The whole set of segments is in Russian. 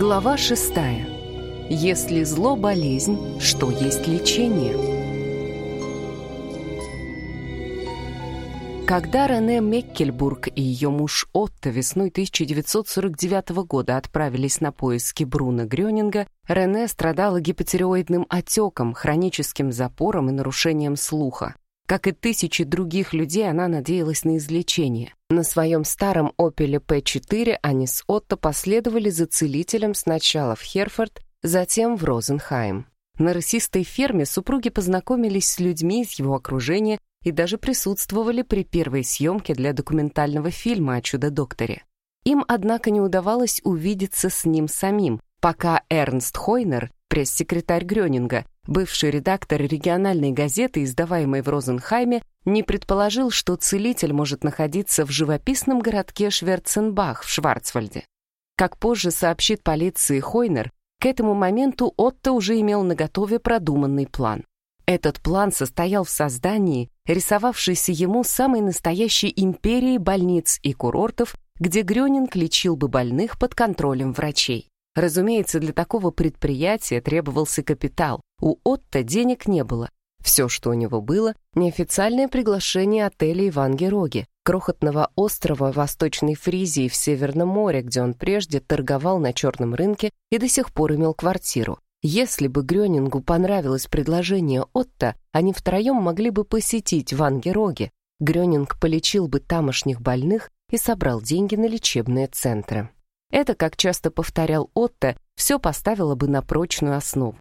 Глава шестая. Если зло – болезнь, что есть лечение? Когда Рене Меккельбург и ее муж Отто весной 1949 года отправились на поиски Бруна Грёнинга, Рене страдала гипотереоидным отеком, хроническим запором и нарушением слуха. Как и тысячи других людей, она надеялась на излечение. На своем старом «Опеле П-4» они с Отто последовали за целителем сначала в Херфорд, затем в Розенхайм. На рысистой ферме супруги познакомились с людьми из его окружения и даже присутствовали при первой съемке для документального фильма о чудо-докторе. Им, однако, не удавалось увидеться с ним самим, пока Эрнст Хойнер, пресс-секретарь Грёнинга, бывший редактор региональной газеты, издаваемой в Розенхайме, не предположил, что целитель может находиться в живописном городке Шверценбах в Шварцвальде. Как позже сообщит полиции Хойнер, к этому моменту Отто уже имел наготове продуманный план. Этот план состоял в создании рисовавшейся ему самой настоящей империи больниц и курортов, где Грёнинг лечил бы больных под контролем врачей. Разумеется, для такого предприятия требовался капитал. У Отто денег не было. Все, что у него было, неофициальное приглашение отелей в Ангероге, крохотного острова Восточной Фризии в Северном море, где он прежде торговал на черном рынке и до сих пор имел квартиру. Если бы Грёнингу понравилось предложение Отто, они втроем могли бы посетить Вангероге. Грёнинг полечил бы тамошних больных и собрал деньги на лечебные центры. Это, как часто повторял Отто, все поставило бы на прочную основу.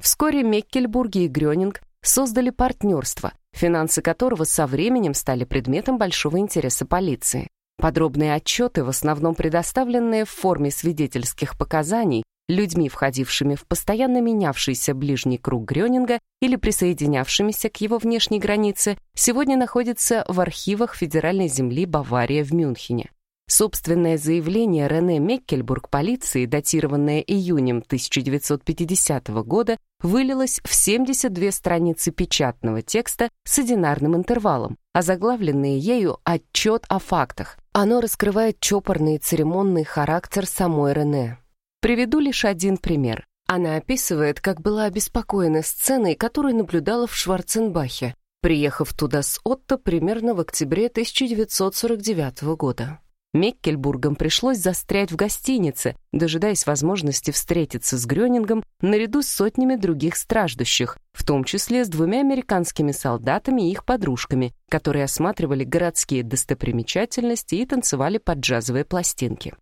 Вскоре Меккельбурги и Грёнинг создали партнерство, финансы которого со временем стали предметом большого интереса полиции. Подробные отчеты, в основном предоставленные в форме свидетельских показаний, людьми, входившими в постоянно менявшийся ближний круг Грёнинга или присоединявшимися к его внешней границе, сегодня находятся в архивах Федеральной земли Бавария в Мюнхене. Собственное заявление Рене Меккельбург полиции, датированное июнем 1950 года, вылилось в 72 страницы печатного текста с одинарным интервалом, озаглавленные ею «Отчет о фактах». Оно раскрывает чопорный и церемонный характер самой Рене. Приведу лишь один пример. Она описывает, как была обеспокоена сценой, которую наблюдала в Шварценбахе, приехав туда с Отто примерно в октябре 1949 года. Меккельбургам пришлось застрять в гостинице, дожидаясь возможности встретиться с Грёнингом наряду с сотнями других страждущих, в том числе с двумя американскими солдатами и их подружками, которые осматривали городские достопримечательности и танцевали под джазовые пластинки.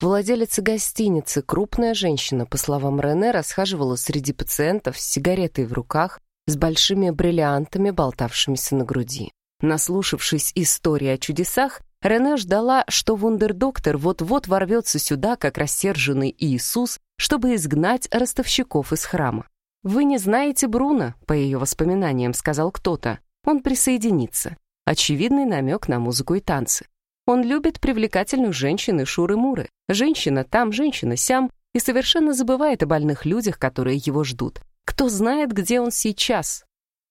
Владелица гостиницы, крупная женщина, по словам Рене, расхаживала среди пациентов с сигаретой в руках, с большими бриллиантами, болтавшимися на груди. Наслушавшись истории о чудесах, Рене ждала, что вундердоктор вот-вот ворвется сюда, как рассерженный Иисус, чтобы изгнать ростовщиков из храма. «Вы не знаете Бруно», — по ее воспоминаниям сказал кто-то. «Он присоединится». Очевидный намек на музыку и танцы. Он любит привлекательных женщин и шуры-муры. Женщина там, женщина сям, и совершенно забывает о больных людях, которые его ждут. Кто знает, где он сейчас?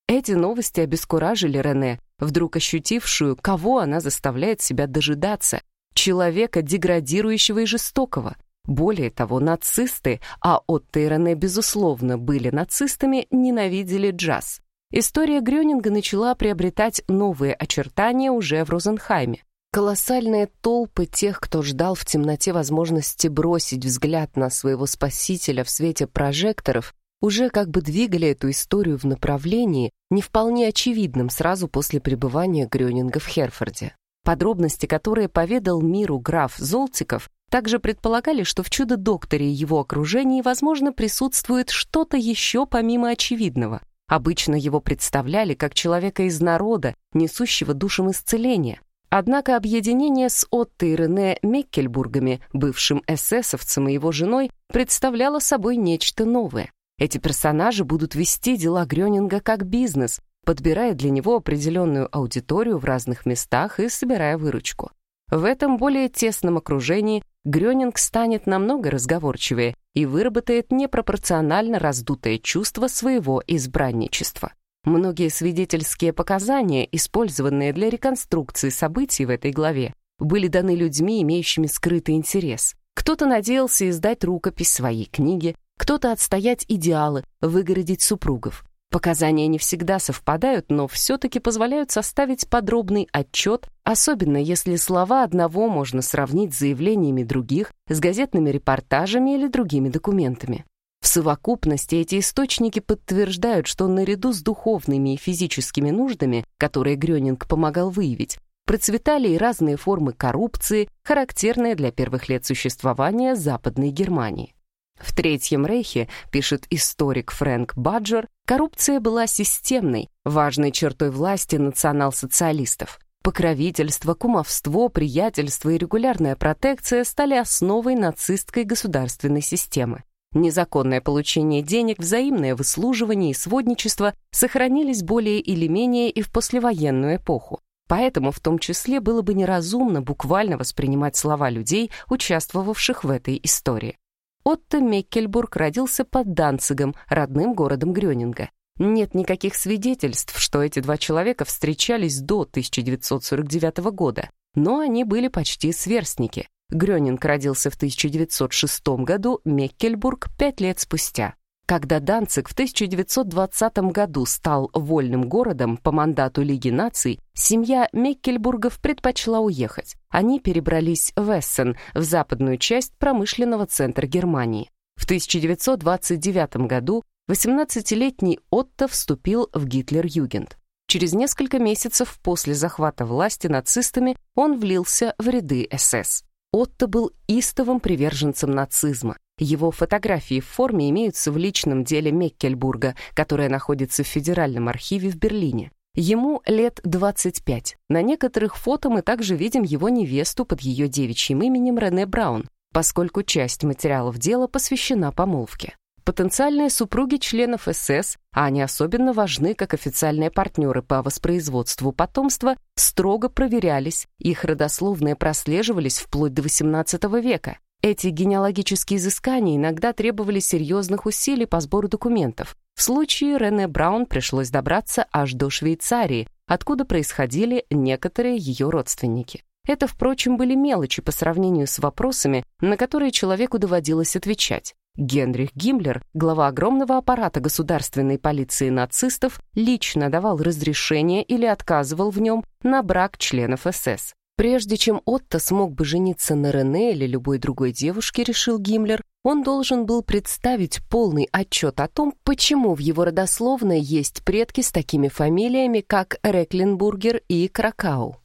Эти новости обескуражили Рене, вдруг ощутившую, кого она заставляет себя дожидаться. Человека деградирующего и жестокого. Более того, нацисты, а Отто и безусловно, были нацистами, ненавидели джаз. История Грёнинга начала приобретать новые очертания уже в Розенхайме. Колоссальные толпы тех, кто ждал в темноте возможности бросить взгляд на своего спасителя в свете прожекторов, уже как бы двигали эту историю в направлении, не вполне очевидном сразу после пребывания Грёнинга в Херфорде. Подробности, которые поведал миру граф Золтиков, также предполагали, что в «Чудо-докторе» и его окружении, возможно, присутствует что-то еще помимо очевидного. Обычно его представляли как человека из народа, несущего душам исцеления. Однако объединение с Отто и Рене Меккельбургами, бывшим эсэсовцем и его женой, представляло собой нечто новое. Эти персонажи будут вести дела Грёнинга как бизнес, подбирая для него определенную аудиторию в разных местах и собирая выручку. В этом более тесном окружении Грёнинг станет намного разговорчивее и выработает непропорционально раздутое чувство своего избранничества. Многие свидетельские показания, использованные для реконструкции событий в этой главе, были даны людьми, имеющими скрытый интерес. Кто-то надеялся издать рукопись своей книги, кто-то отстоять идеалы, выгородить супругов. Показания не всегда совпадают, но все-таки позволяют составить подробный отчет, особенно если слова одного можно сравнить с заявлениями других, с газетными репортажами или другими документами. В совокупности эти источники подтверждают, что наряду с духовными и физическими нуждами, которые Грёнинг помогал выявить, процветали и разные формы коррупции, характерные для первых лет существования Западной Германии. В Третьем Рейхе, пишет историк Фрэнк Баджер, коррупция была системной, важной чертой власти национал-социалистов. Покровительство, кумовство, приятельство и регулярная протекция стали основой нацистской государственной системы. Незаконное получение денег, взаимное выслуживание и сводничество сохранились более или менее и в послевоенную эпоху. Поэтому в том числе было бы неразумно буквально воспринимать слова людей, участвовавших в этой истории. Отто Меккельбург родился под Данцигом, родным городом Грёнинга. Нет никаких свидетельств, что эти два человека встречались до 1949 года, но они были почти сверстники. Грёнинг родился в 1906 году, Меккельбург — пять лет спустя. Когда Данциг в 1920 году стал вольным городом по мандату Лиги наций, семья Меккельбургов предпочла уехать. Они перебрались в Эссен, в западную часть промышленного центра Германии. В 1929 году 18-летний Отто вступил в Гитлер-Югент. Через несколько месяцев после захвата власти нацистами он влился в ряды СС. Отто был истовым приверженцем нацизма. Его фотографии в форме имеются в личном деле Меккельбурга, которое находится в Федеральном архиве в Берлине. Ему лет 25. На некоторых фото мы также видим его невесту под ее девичьим именем Рене Браун, поскольку часть материалов дела посвящена помолвке. Потенциальные супруги членов СС, а они особенно важны как официальные партнеры по воспроизводству потомства, строго проверялись, их родословные прослеживались вплоть до XVIII века. Эти генеалогические изыскания иногда требовали серьезных усилий по сбору документов. В случае Рене Браун пришлось добраться аж до Швейцарии, откуда происходили некоторые ее родственники. Это, впрочем, были мелочи по сравнению с вопросами, на которые человеку доводилось отвечать. Генрих Гиммлер, глава огромного аппарата государственной полиции нацистов, лично давал разрешение или отказывал в нем на брак членов СС. Прежде чем Отто смог бы жениться на Рене или любой другой девушке, решил Гиммлер, он должен был представить полный отчет о том, почему в его родословной есть предки с такими фамилиями, как Рекленбургер и Кракау.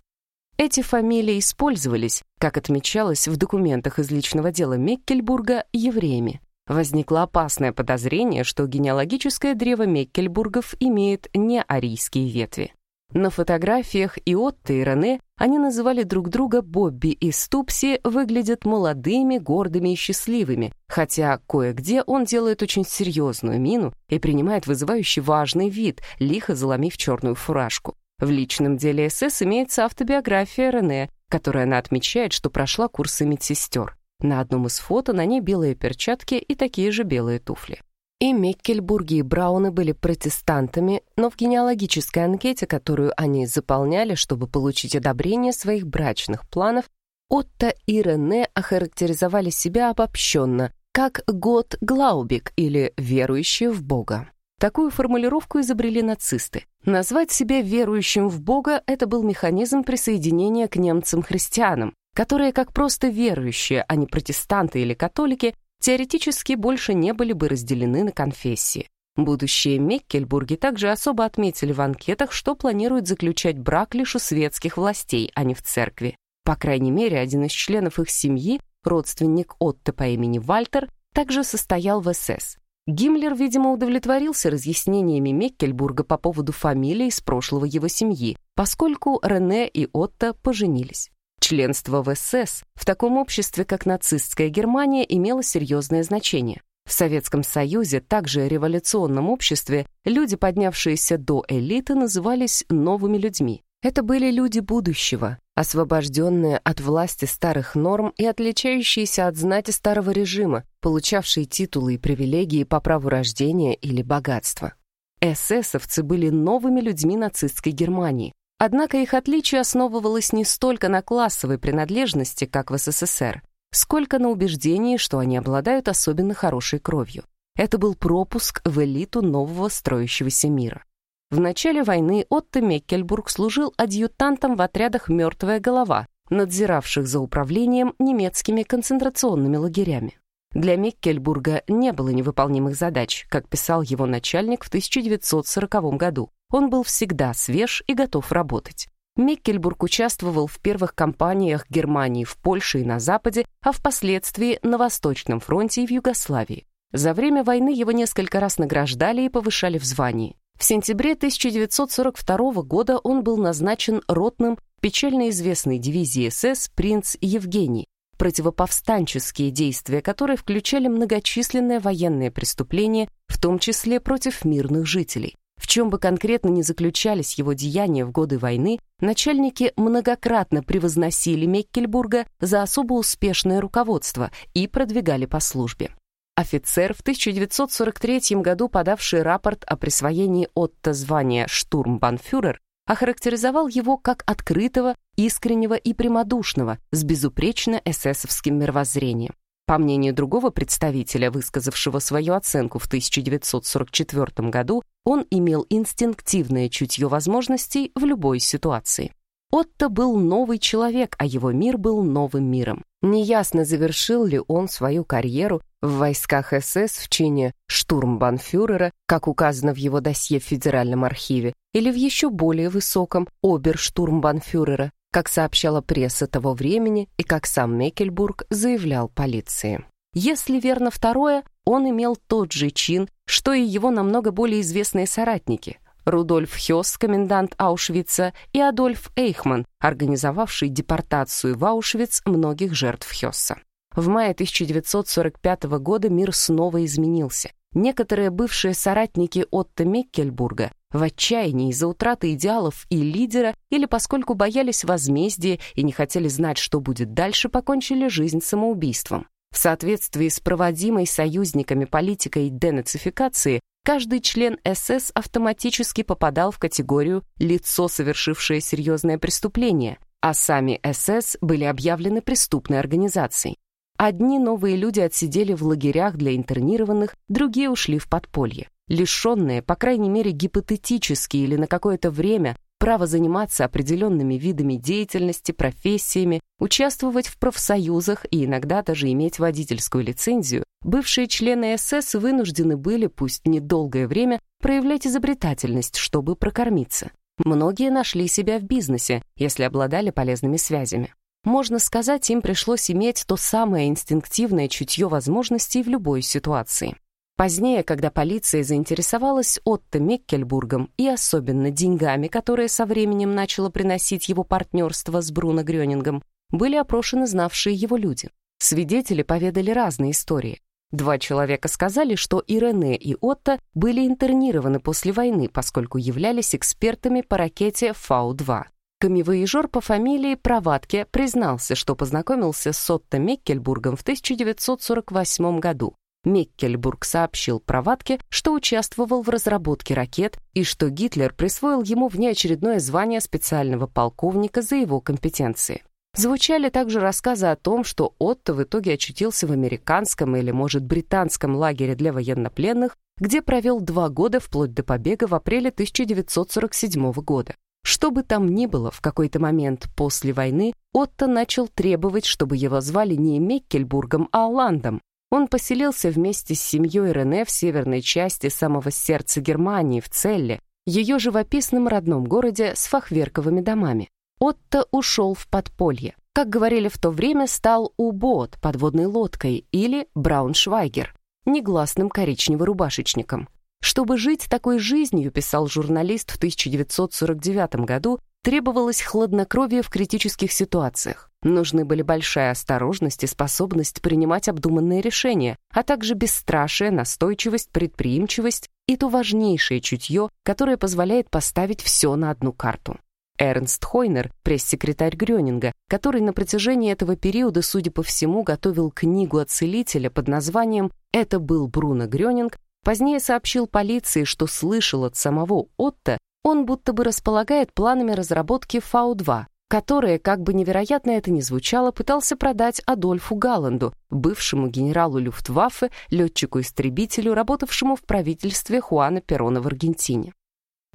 Эти фамилии использовались, как отмечалось в документах из личного дела Меккельбурга, евреями. Возникло опасное подозрение, что генеалогическое древо Меккельбургов имеет не арийские ветви. На фотографиях и Отто, и Рене они называли друг друга Бобби и Ступси, выглядят молодыми, гордыми и счастливыми, хотя кое-где он делает очень серьезную мину и принимает вызывающий важный вид, лихо заломив черную фуражку. В личном деле СС имеется автобиография Рене, которая она отмечает, что прошла курсы медсестер. На одном из фото на ней белые перчатки и такие же белые туфли. И Меккельбурги и Брауны были протестантами, но в генеалогической анкете, которую они заполняли, чтобы получить одобрение своих брачных планов, Отто и Рене охарактеризовали себя обобщенно, как «год Глаубик» или «верующие в Бога». Такую формулировку изобрели нацисты. Назвать себя верующим в Бога — это был механизм присоединения к немцам-христианам, которые, как просто верующие, а не протестанты или католики, теоретически больше не были бы разделены на конфессии. Будущие Меккельбурги также особо отметили в анкетах, что планируют заключать брак лишь у светских властей, а не в церкви. По крайней мере, один из членов их семьи, родственник Отто по имени Вальтер, также состоял в СС. Гиммлер, видимо, удовлетворился разъяснениями Меккельбурга по поводу фамилии из прошлого его семьи, поскольку Рене и Отто поженились. Членство в СС в таком обществе, как нацистская Германия, имело серьезное значение. В Советском Союзе, также революционном обществе, люди, поднявшиеся до элиты, назывались новыми людьми. Это были люди будущего, освобожденные от власти старых норм и отличающиеся от знати старого режима, получавшие титулы и привилегии по праву рождения или богатства. Эсэсовцы были новыми людьми нацистской Германии, Однако их отличие основывалось не столько на классовой принадлежности, как в СССР. сколько на убеждении, что они обладают особенно хорошей кровью. Это был пропуск в элиту нового строящегося мира. В начале войны Отто Меккельбург служил адъютантом в отрядах «Мертвая голова», надзиравших за управлением немецкими концентрационными лагерями. Для Меккельбурга не было невыполнимых задач, как писал его начальник в 1940 году. Он был всегда свеж и готов работать. Меккельбург участвовал в первых кампаниях Германии в Польше и на Западе, а впоследствии на Восточном фронте и в Югославии. За время войны его несколько раз награждали и повышали в звании. В сентябре 1942 года он был назначен ротным печально известной дивизии СС «Принц Евгений», противоповстанческие действия которые включали многочисленные военные преступления, в том числе против мирных жителей. В чем бы конкретно ни заключались его деяния в годы войны, начальники многократно превозносили Меккельбурга за особо успешное руководство и продвигали по службе. Офицер, в 1943 году подавший рапорт о присвоении Отто звания штурмбанфюрер, охарактеризовал его как открытого, искреннего и прямодушного, с безупречно эсэсовским мировоззрением. По мнению другого представителя, высказавшего свою оценку в 1944 году, он имел инстинктивное чутье возможностей в любой ситуации. Отто был новый человек, а его мир был новым миром. Неясно, завершил ли он свою карьеру в войсках СС в чине штурмбанфюрера, как указано в его досье в Федеральном архиве, или в еще более высоком оберштурмбанфюрера, как сообщала пресса того времени и как сам Мекельбург заявлял полиции. Если верно второе, он имел тот же чин, что и его намного более известные соратники – Рудольф Хёс, комендант Аушвица, и Адольф Эйхман, организовавший депортацию в Аушвиц многих жертв Хёсса. В мае 1945 года мир снова изменился. Некоторые бывшие соратники Отто Меккельбурга в отчаянии из-за утраты идеалов и лидера или поскольку боялись возмездия и не хотели знать, что будет дальше, покончили жизнь самоубийством. В соответствии с проводимой союзниками политикой денацификации, каждый член СС автоматически попадал в категорию «лицо, совершившее серьезное преступление», а сами СС были объявлены преступной организацией. Одни новые люди отсидели в лагерях для интернированных, другие ушли в подполье. Лишенные, по крайней мере гипотетически или на какое-то время, право заниматься определенными видами деятельности, профессиями, участвовать в профсоюзах и иногда даже иметь водительскую лицензию, бывшие члены СС вынуждены были, пусть недолгое время, проявлять изобретательность, чтобы прокормиться. Многие нашли себя в бизнесе, если обладали полезными связями. Можно сказать, им пришлось иметь то самое инстинктивное чутье возможностей в любой ситуации. Позднее, когда полиция заинтересовалась Отто Меккельбургом и особенно деньгами, которые со временем начало приносить его партнерство с Бруно Грёнингом, были опрошены знавшие его люди. Свидетели поведали разные истории. Два человека сказали, что и Рене, и Отто были интернированы после войны, поскольку являлись экспертами по ракете Фау-2. Камевоежор по фамилии Проватке признался, что познакомился с Отто Меккельбургом в 1948 году. Меккельбург сообщил Проватке, что участвовал в разработке ракет и что Гитлер присвоил ему внеочередное звание специального полковника за его компетенции. Звучали также рассказы о том, что Отто в итоге очутился в американском или, может, британском лагере для военнопленных, где провел два года вплоть до побега в апреле 1947 года. Что бы там ни было, в какой-то момент после войны Отто начал требовать, чтобы его звали не Меккельбургом, а Ландом, он поселился вместе с семьей Рене в северной части самого сердца Германии, в Целле, ее живописном родном городе с фахверковыми домами. Отто ушел в подполье. Как говорили в то время, стал убот подводной лодкой или Брауншвайгер, негласным коричнево-рубашечником. Чтобы жить такой жизнью, писал журналист в 1949 году, требовалось хладнокровие в критических ситуациях. Нужны были большая осторожность и способность принимать обдуманные решения, а также бесстрашие, настойчивость, предприимчивость и то важнейшее чутье, которое позволяет поставить все на одну карту. Эрнст Хойнер, пресс-секретарь Грёнинга, который на протяжении этого периода, судя по всему, готовил книгу о целителе под названием «Это был Бруно Грёнинг», позднее сообщил полиции, что слышал от самого Отто, он будто бы располагает планами разработки Фау-2, которые, как бы невероятно это ни звучало, пытался продать Адольфу Галланду, бывшему генералу Люфтваффе, летчику-истребителю, работавшему в правительстве Хуана Перона в Аргентине.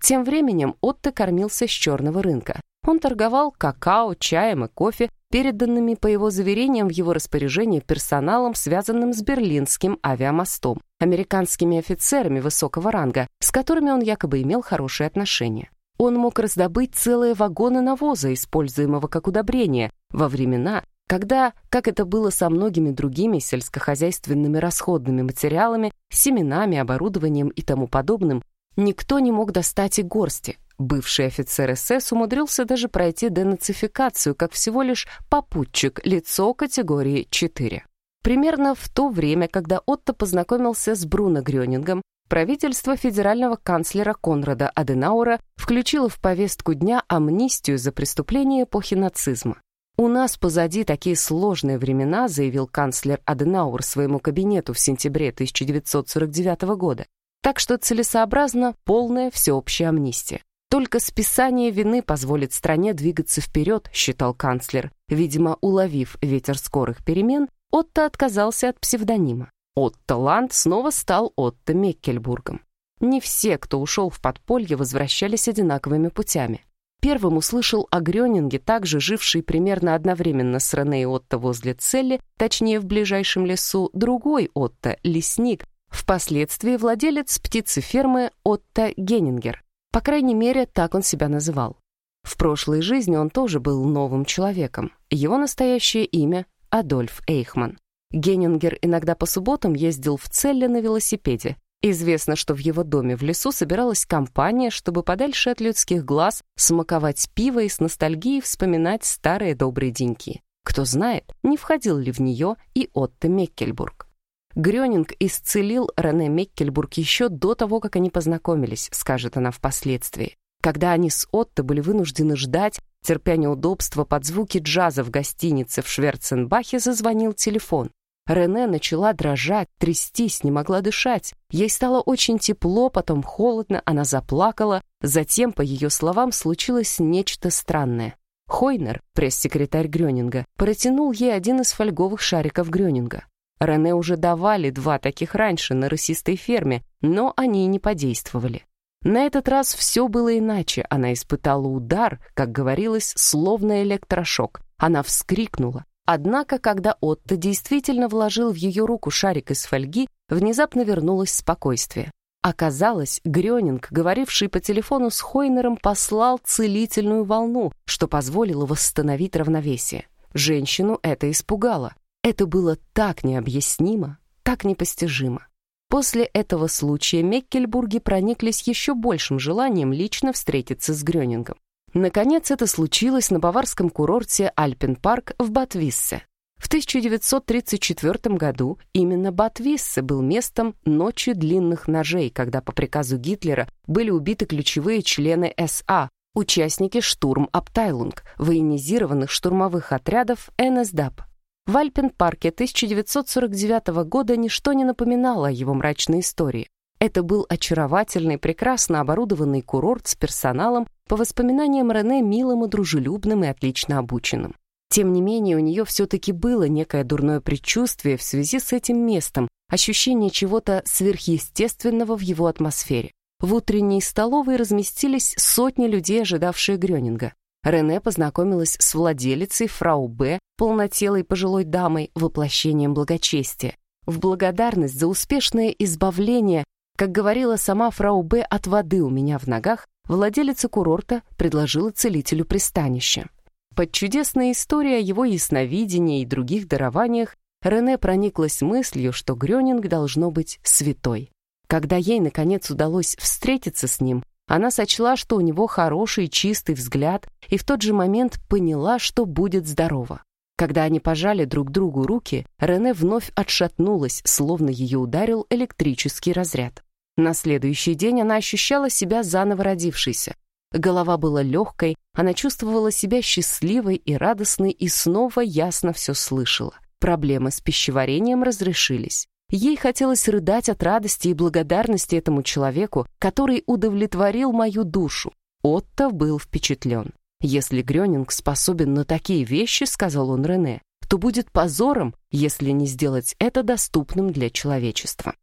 Тем временем Отто кормился с черного рынка. Он торговал какао, чаем и кофе, переданными, по его заверениям, в его распоряжение персоналом, связанным с Берлинским авиамостом, американскими офицерами высокого ранга, с которыми он якобы имел хорошие отношения. Он мог раздобыть целые вагоны навоза, используемого как удобрение, во времена, когда, как это было со многими другими сельскохозяйственными расходными материалами, семенами, оборудованием и тому подобным, никто не мог достать и горсти. Бывший офицер СС умудрился даже пройти денацификацию как всего лишь попутчик, лицо категории 4. Примерно в то время, когда Отто познакомился с Бруно Грёнингом, правительство федерального канцлера Конрада Аденаура включило в повестку дня амнистию за преступления эпохи нацизма. «У нас позади такие сложные времена», заявил канцлер Аденаур своему кабинету в сентябре 1949 года. Так что целесообразно полная всеобщая амнистия. Только списание вины позволит стране двигаться вперед, считал канцлер. Видимо, уловив ветер скорых перемен, Отто отказался от псевдонима. Отто Ланд снова стал Отто Меккельбургом. Не все, кто ушел в подполье, возвращались одинаковыми путями. Первым услышал о Грёнинге, также живший примерно одновременно с Рене и Отто возле Целли, точнее в ближайшем лесу, другой Отто, лесник, впоследствии владелец птицефермы Отто Геннингер. По крайней мере, так он себя называл. В прошлой жизни он тоже был новым человеком. Его настоящее имя — Адольф Эйхман. Геннингер иногда по субботам ездил в Целле на велосипеде. Известно, что в его доме в лесу собиралась компания, чтобы подальше от людских глаз смаковать пиво и с ностальгией вспоминать старые добрые деньки. Кто знает, не входил ли в нее и Отто Меккельбург. Грёнинг исцелил Рене Меккельбург еще до того, как они познакомились, скажет она впоследствии. Когда они с Отто были вынуждены ждать, терпя неудобства под звуки джаза в гостинице в Шверценбахе, зазвонил телефон. Рене начала дрожать, трястись, не могла дышать. Ей стало очень тепло, потом холодно, она заплакала. Затем, по ее словам, случилось нечто странное. Хойнер, пресс-секретарь Грёнинга, протянул ей один из фольговых шариков Грёнинга. Рене уже давали два таких раньше на рысистой ферме, но они не подействовали. На этот раз все было иначе. Она испытала удар, как говорилось, словно электрошок. Она вскрикнула. Однако, когда Отто действительно вложил в ее руку шарик из фольги, внезапно вернулось спокойствие. Оказалось, Грёнинг, говоривший по телефону с Хойнером, послал целительную волну, что позволило восстановить равновесие. Женщину это испугало. Это было так необъяснимо, так непостижимо. После этого случая Меккельбурги прониклись еще большим желанием лично встретиться с Грёнингом. Наконец, это случилось на баварском курорте Альпенпарк в Батвиссе. В 1934 году именно Батвиссе был местом «Ночи длинных ножей», когда по приказу Гитлера были убиты ключевые члены СА, участники штурм-Аптайлунг, военизированных штурмовых отрядов НСДАП. В Альпен-парке 1949 года ничто не напоминало о его мрачной истории. Это был очаровательный, прекрасно оборудованный курорт с персоналом, по воспоминаниям Рене, милым и дружелюбным и отлично обученным. Тем не менее, у нее все-таки было некое дурное предчувствие в связи с этим местом, ощущение чего-то сверхъестественного в его атмосфере. В утренней столовой разместились сотни людей, ожидавшие Грёнинга. Рене познакомилась с владелицей фрау Б, полнотелой пожилой дамой, воплощением благочестия. В благодарность за успешное избавление, как говорила сама фрау Б, от воды у меня в ногах, владелица курорта предложила целителю пристанище. Под чудесной историей о его ясновидении и других дарованиях Рене прониклась мыслью, что Грёнинг должно быть святой. Когда ей, наконец, удалось встретиться с ним, она сочла, что у него хороший, чистый взгляд, и в тот же момент поняла, что будет здорова. Когда они пожали друг другу руки, Рене вновь отшатнулась, словно ее ударил электрический разряд. На следующий день она ощущала себя заново родившейся. Голова была легкой, она чувствовала себя счастливой и радостной и снова ясно все слышала. Проблемы с пищеварением разрешились. Ей хотелось рыдать от радости и благодарности этому человеку, который удовлетворил мою душу. Отто был впечатлен. «Если Грёнинг способен на такие вещи, — сказал он Рене, — то будет позором, если не сделать это доступным для человечества».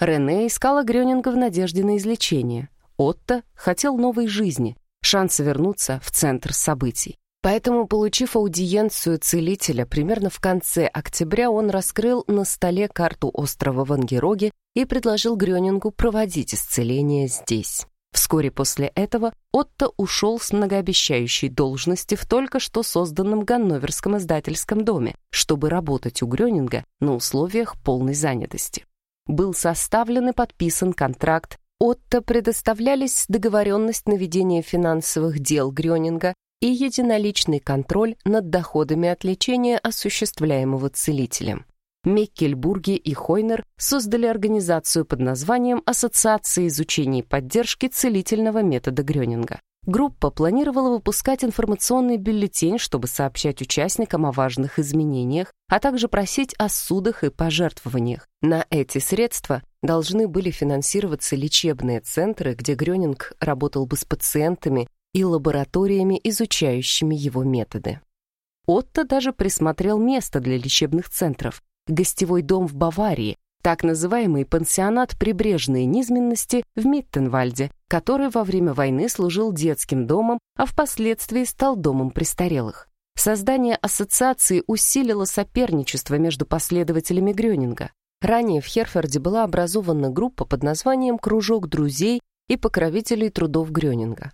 Рене искала Грёнинга в надежде на излечение. Отто хотел новой жизни, шанса вернуться в центр событий. Поэтому, получив аудиенцию целителя примерно в конце октября, он раскрыл на столе карту острова Вангероги и предложил Грёнингу проводить исцеление здесь. Вскоре после этого Отто ушел с многообещающей должности в только что созданном Ганноверском издательском доме, чтобы работать у Грёнинга на условиях полной занятости. Был составлен и подписан контракт Отто предоставлялись договоренность на ведение финансовых дел Грёнинга и единоличный контроль над доходами от лечения, осуществляемого целителем. Меккельбурги и Хойнер создали организацию под названием «Ассоциация изучения и поддержки целительного метода Грёнинга». Группа планировала выпускать информационный бюллетень, чтобы сообщать участникам о важных изменениях, а также просить о судах и пожертвованиях. На эти средства должны были финансироваться лечебные центры, где Грёнинг работал бы с пациентами и лабораториями, изучающими его методы. Отто даже присмотрел место для лечебных центров — гостевой дом в Баварии, так называемый пансионат прибрежной низменности в Миттенвальде, который во время войны служил детским домом, а впоследствии стал домом престарелых. Создание ассоциации усилило соперничество между последователями Грёнинга. Ранее в Херфорде была образована группа под названием «Кружок друзей и покровителей трудов Грёнинга».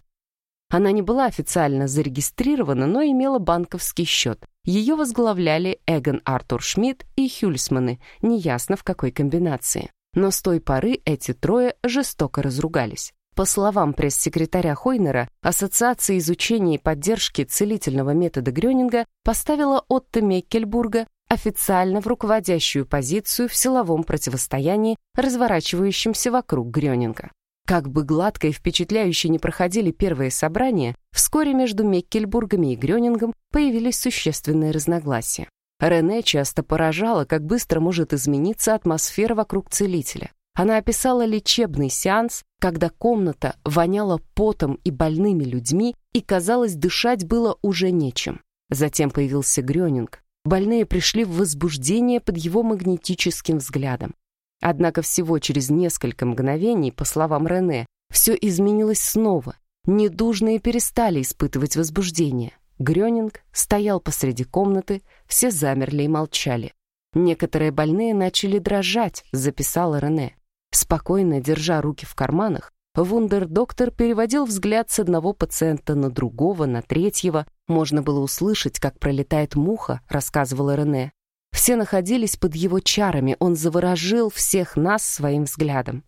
Она не была официально зарегистрирована, но имела банковский счет. Ее возглавляли Эгон Артур Шмидт и Хюльсманы, неясно в какой комбинации. Но с той поры эти трое жестоко разругались. По словам пресс-секретаря Хойнера, Ассоциация изучения и поддержки целительного метода Грёнинга поставила Отто Меккельбурга официально в руководящую позицию в силовом противостоянии, разворачивающемся вокруг Грёнинга. Как бы гладко и впечатляюще не проходили первые собрания, вскоре между Меккельбургами и Грёнингом появились существенные разногласия. Рене часто поражала, как быстро может измениться атмосфера вокруг целителя. Она описала лечебный сеанс, когда комната воняла потом и больными людьми, и, казалось, дышать было уже нечем. Затем появился Грёнинг. Больные пришли в возбуждение под его магнетическим взглядом. Однако всего через несколько мгновений, по словам Рене, все изменилось снова. Недужные перестали испытывать возбуждение. Грёнинг стоял посреди комнаты, все замерли и молчали. Некоторые больные начали дрожать, записала Рене. Спокойно держа руки в карманах, вундер-доктор переводил взгляд с одного пациента на другого, на третьего. Можно было услышать, как пролетает муха, рассказывала Рене. Все находились под его чарами, он заворожил всех нас своим взглядом.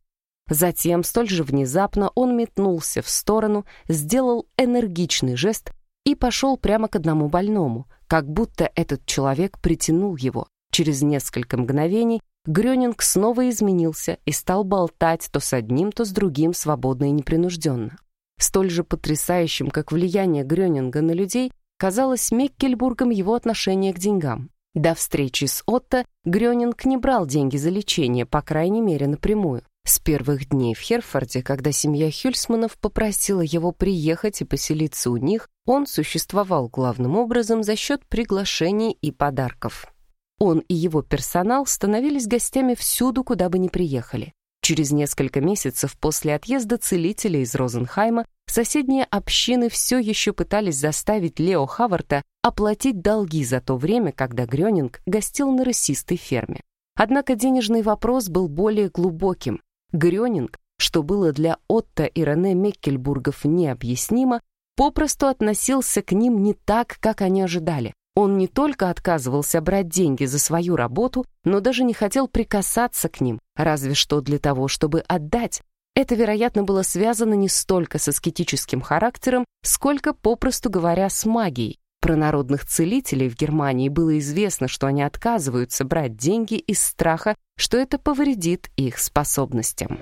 Затем, столь же внезапно, он метнулся в сторону, сделал энергичный жест и пошел прямо к одному больному, как будто этот человек притянул его. Через несколько мгновений Грёнинг снова изменился и стал болтать то с одним, то с другим свободно и непринужденно. Столь же потрясающим, как влияние Грёнинга на людей, казалось Меккельбургом его отношение к деньгам. До встречи с Отто Грёнинг не брал деньги за лечение, по крайней мере, напрямую. С первых дней в Херфорде, когда семья Хюльсманов попросила его приехать и поселиться у них, он существовал главным образом за счет приглашений и подарков. Он и его персонал становились гостями всюду, куда бы ни приехали. Через несколько месяцев после отъезда целителя из Розенхайма соседние общины все еще пытались заставить Лео Хаварта оплатить долги за то время, когда Грёнинг гостил на рысистой ферме. Однако денежный вопрос был более глубоким. Грёнинг, что было для Отто и Рене Меккельбургов необъяснимо, попросту относился к ним не так, как они ожидали. Он не только отказывался брать деньги за свою работу, но даже не хотел прикасаться к ним, разве что для того, чтобы отдать. Это, вероятно, было связано не столько с аскетическим характером, сколько, попросту говоря, с магией. Про народных целителей в Германии было известно, что они отказываются брать деньги из страха, что это повредит их способностям.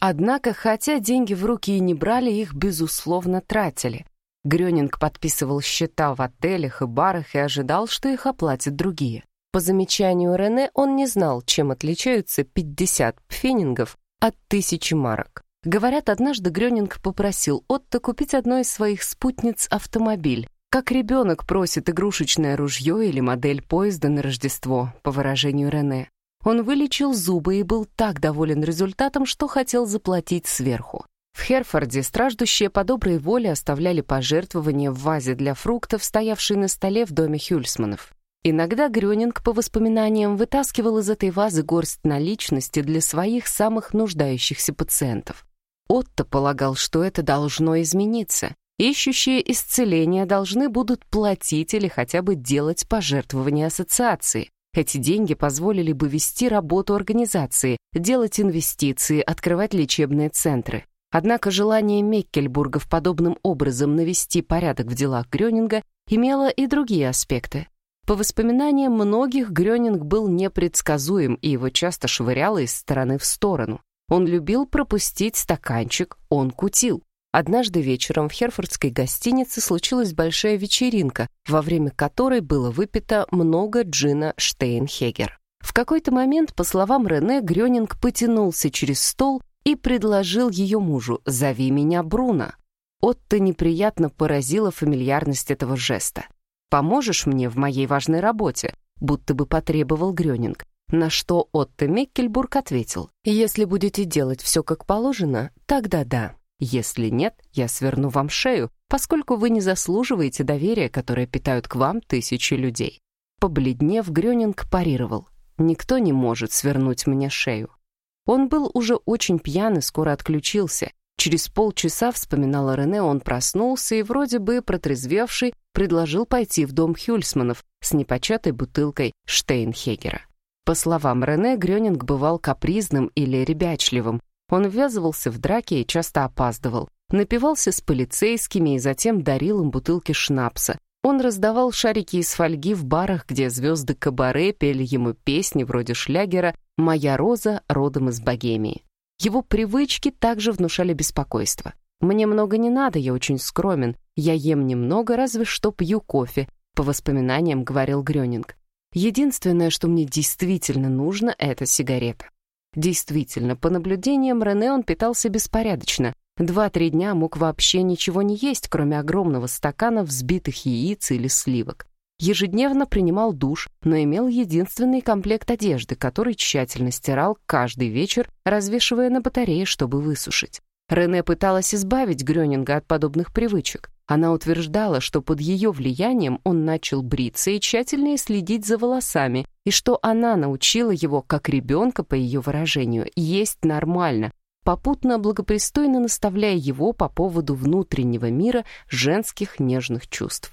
Однако, хотя деньги в руки и не брали, их, безусловно, тратили. Грёнинг подписывал счета в отелях и барах и ожидал, что их оплатят другие. По замечанию Рене, он не знал, чем отличаются 50 пфенингов от тысячи марок. Говорят, однажды Грёнинг попросил Отто купить одной из своих спутниц автомобиль, как ребенок просит игрушечное ружье или модель поезда на Рождество, по выражению Рене. Он вылечил зубы и был так доволен результатом, что хотел заплатить сверху. В Херфорде страждущие по доброй воле оставляли пожертвования в вазе для фруктов, стоявшей на столе в доме Хюльсманов. Иногда Грёнинг, по воспоминаниям, вытаскивал из этой вазы горсть наличности для своих самых нуждающихся пациентов. Отто полагал, что это должно измениться. Ищущие исцеления должны будут платить или хотя бы делать пожертвования ассоциации. Эти деньги позволили бы вести работу организации, делать инвестиции, открывать лечебные центры. Однако желание Меккельбургов подобным образом навести порядок в делах Грёнинга имело и другие аспекты. По воспоминаниям многих, Грёнинг был непредсказуем и его часто швыряло из стороны в сторону. Он любил пропустить стаканчик, он кутил. Однажды вечером в Херфордской гостинице случилась большая вечеринка, во время которой было выпито много джина Штейнхегер. В какой-то момент, по словам Рене, Грёнинг потянулся через стол и предложил ее мужу «Зови меня Бруно». Отто неприятно поразила фамильярность этого жеста. «Поможешь мне в моей важной работе?» будто бы потребовал Грёнинг. На что Отто Меккельбург ответил, «Если будете делать все как положено, тогда да. Если нет, я сверну вам шею, поскольку вы не заслуживаете доверия, которое питают к вам тысячи людей». Побледнев, Грёнинг парировал, «Никто не может свернуть мне шею». Он был уже очень пьян и скоро отключился. Через полчаса, вспоминала Рене, он проснулся и, вроде бы протрезвевший, предложил пойти в дом Хюльсманов с непочатой бутылкой Штейнхегера. По словам Рене, Грёнинг бывал капризным или ребячливым. Он ввязывался в драки и часто опаздывал. Напивался с полицейскими и затем дарил им бутылки шнапса. Он раздавал шарики из фольги в барах, где звезды кабаре пели ему песни вроде шлягера «Моя роза родом из Богемии». Его привычки также внушали беспокойство. «Мне много не надо, я очень скромен. Я ем немного, разве что пью кофе», по воспоминаниям говорил Грёнинг. Единственное, что мне действительно нужно, это сигарета. Действительно, по наблюдениям Рене он питался беспорядочно. Два-три дня мог вообще ничего не есть, кроме огромного стакана взбитых яиц или сливок. Ежедневно принимал душ, но имел единственный комплект одежды, который тщательно стирал каждый вечер, развешивая на батарее, чтобы высушить. Рене пыталась избавить Грёнинга от подобных привычек. Она утверждала, что под ее влиянием он начал бриться и тщательнее следить за волосами, и что она научила его, как ребенка, по ее выражению, есть нормально, попутно благопристойно наставляя его по поводу внутреннего мира женских нежных чувств.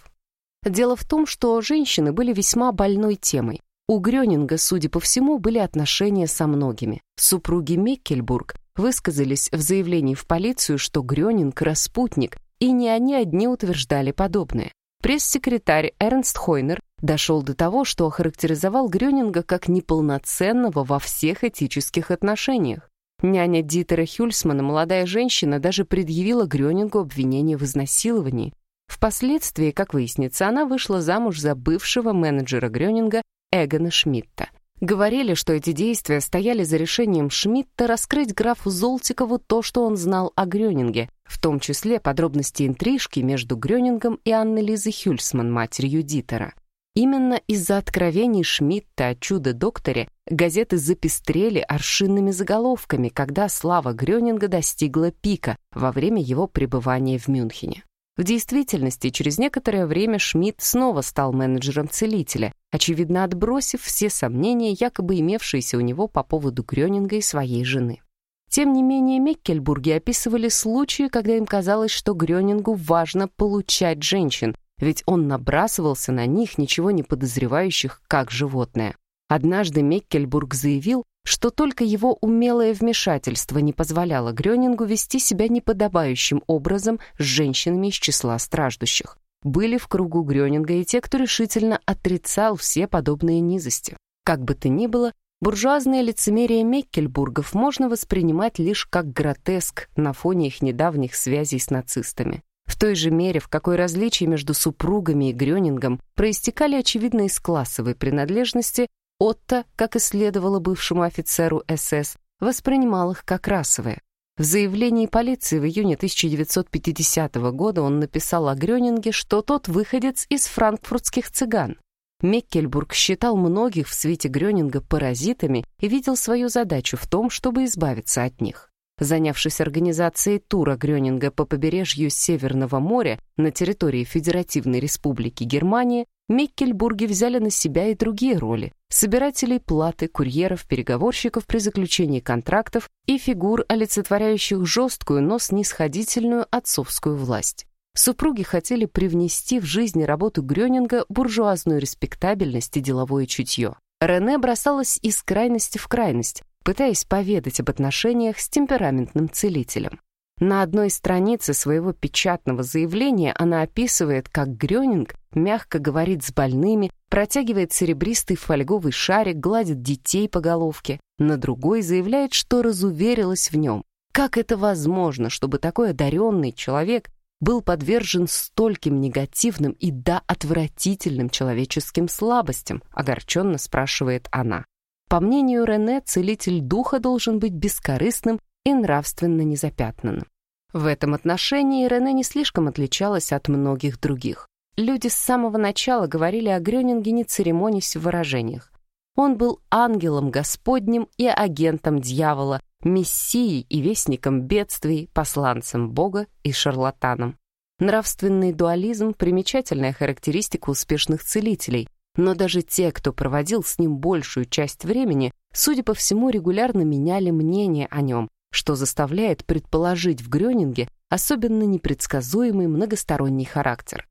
Дело в том, что женщины были весьма больной темой. У Грёнинга, судя по всему, были отношения со многими. Супруги Меккельбург высказались в заявлении в полицию, что Грёнинг — распутник, и не они одни утверждали подобное. Пресс-секретарь Эрнст Хойнер дошел до того, что охарактеризовал Грёнинга как неполноценного во всех этических отношениях. Няня Дитера Хюльсмана, молодая женщина, даже предъявила Грёнингу обвинение в изнасиловании. Впоследствии, как выяснится, она вышла замуж за бывшего менеджера Грёнинга Эгона Шмидта. Говорили, что эти действия стояли за решением Шмидта раскрыть графу Золтикову то, что он знал о Грёнинге, в том числе подробности интрижки между Грёнингом и Анной Лизой Хюльсман, матерью Дитера. Именно из-за откровений Шмидта о чудо-докторе газеты запестрели аршинными заголовками, когда слава Грёнинга достигла пика во время его пребывания в Мюнхене. В действительности, через некоторое время Шмидт снова стал менеджером целителя, очевидно отбросив все сомнения, якобы имевшиеся у него по поводу Грёнинга и своей жены. Тем не менее, Меккельбурги описывали случаи, когда им казалось, что Грёнингу важно получать женщин, ведь он набрасывался на них, ничего не подозревающих, как животное. Однажды Меккельбург заявил, что только его умелое вмешательство не позволяло Грёнингу вести себя неподобающим образом с женщинами из числа страждущих. Были в кругу Грёнинга и те, кто решительно отрицал все подобные низости. Как бы то ни было, буржуазное лицемерие Меккельбургов можно воспринимать лишь как гротеск на фоне их недавних связей с нацистами. В той же мере, в какой различия между супругами и Грёнингом проистекали очевидно из классовой принадлежности, Отто, как и следовало бывшему офицеру СС, воспринимал их как расовые. В заявлении полиции в июне 1950 года он написал о Грёнинге, что тот выходец из франкфуртских цыган. Меккельбург считал многих в свете Грёнинга паразитами и видел свою задачу в том, чтобы избавиться от них. Занявшись организацией тура Грёнинга по побережью Северного моря на территории Федеративной Республики Германия, Меккельбурги взяли на себя и другие роли – собирателей платы, курьеров, переговорщиков при заключении контрактов и фигур, олицетворяющих жесткую, но снисходительную отцовскую власть. Супруги хотели привнести в жизнь работу Грёнинга буржуазную респектабельность и деловое чутье. Рене бросалась из крайности в крайность, пытаясь поведать об отношениях с темпераментным целителем. На одной странице своего печатного заявления она описывает, как Грёнинг мягко говорит с больными, протягивает серебристый фольговый шарик, гладит детей по головке. На другой заявляет, что разуверилась в нем. Как это возможно, чтобы такой одаренный человек был подвержен стольким негативным и да отвратительным человеческим слабостям, огорченно спрашивает она. По мнению Рене, целитель духа должен быть бескорыстным и нравственно незапятнанным. В этом отношении Рене не слишком отличалась от многих других. Люди с самого начала говорили о Грёнинге, не церемонясь в выражениях. Он был ангелом Господним и агентом дьявола, мессией и вестником бедствий, посланцем Бога и шарлатаном. Нравственный дуализм — примечательная характеристика успешных целителей, но даже те, кто проводил с ним большую часть времени, судя по всему, регулярно меняли мнение о нем, что заставляет предположить в Грёнинге особенно непредсказуемый многосторонний характер.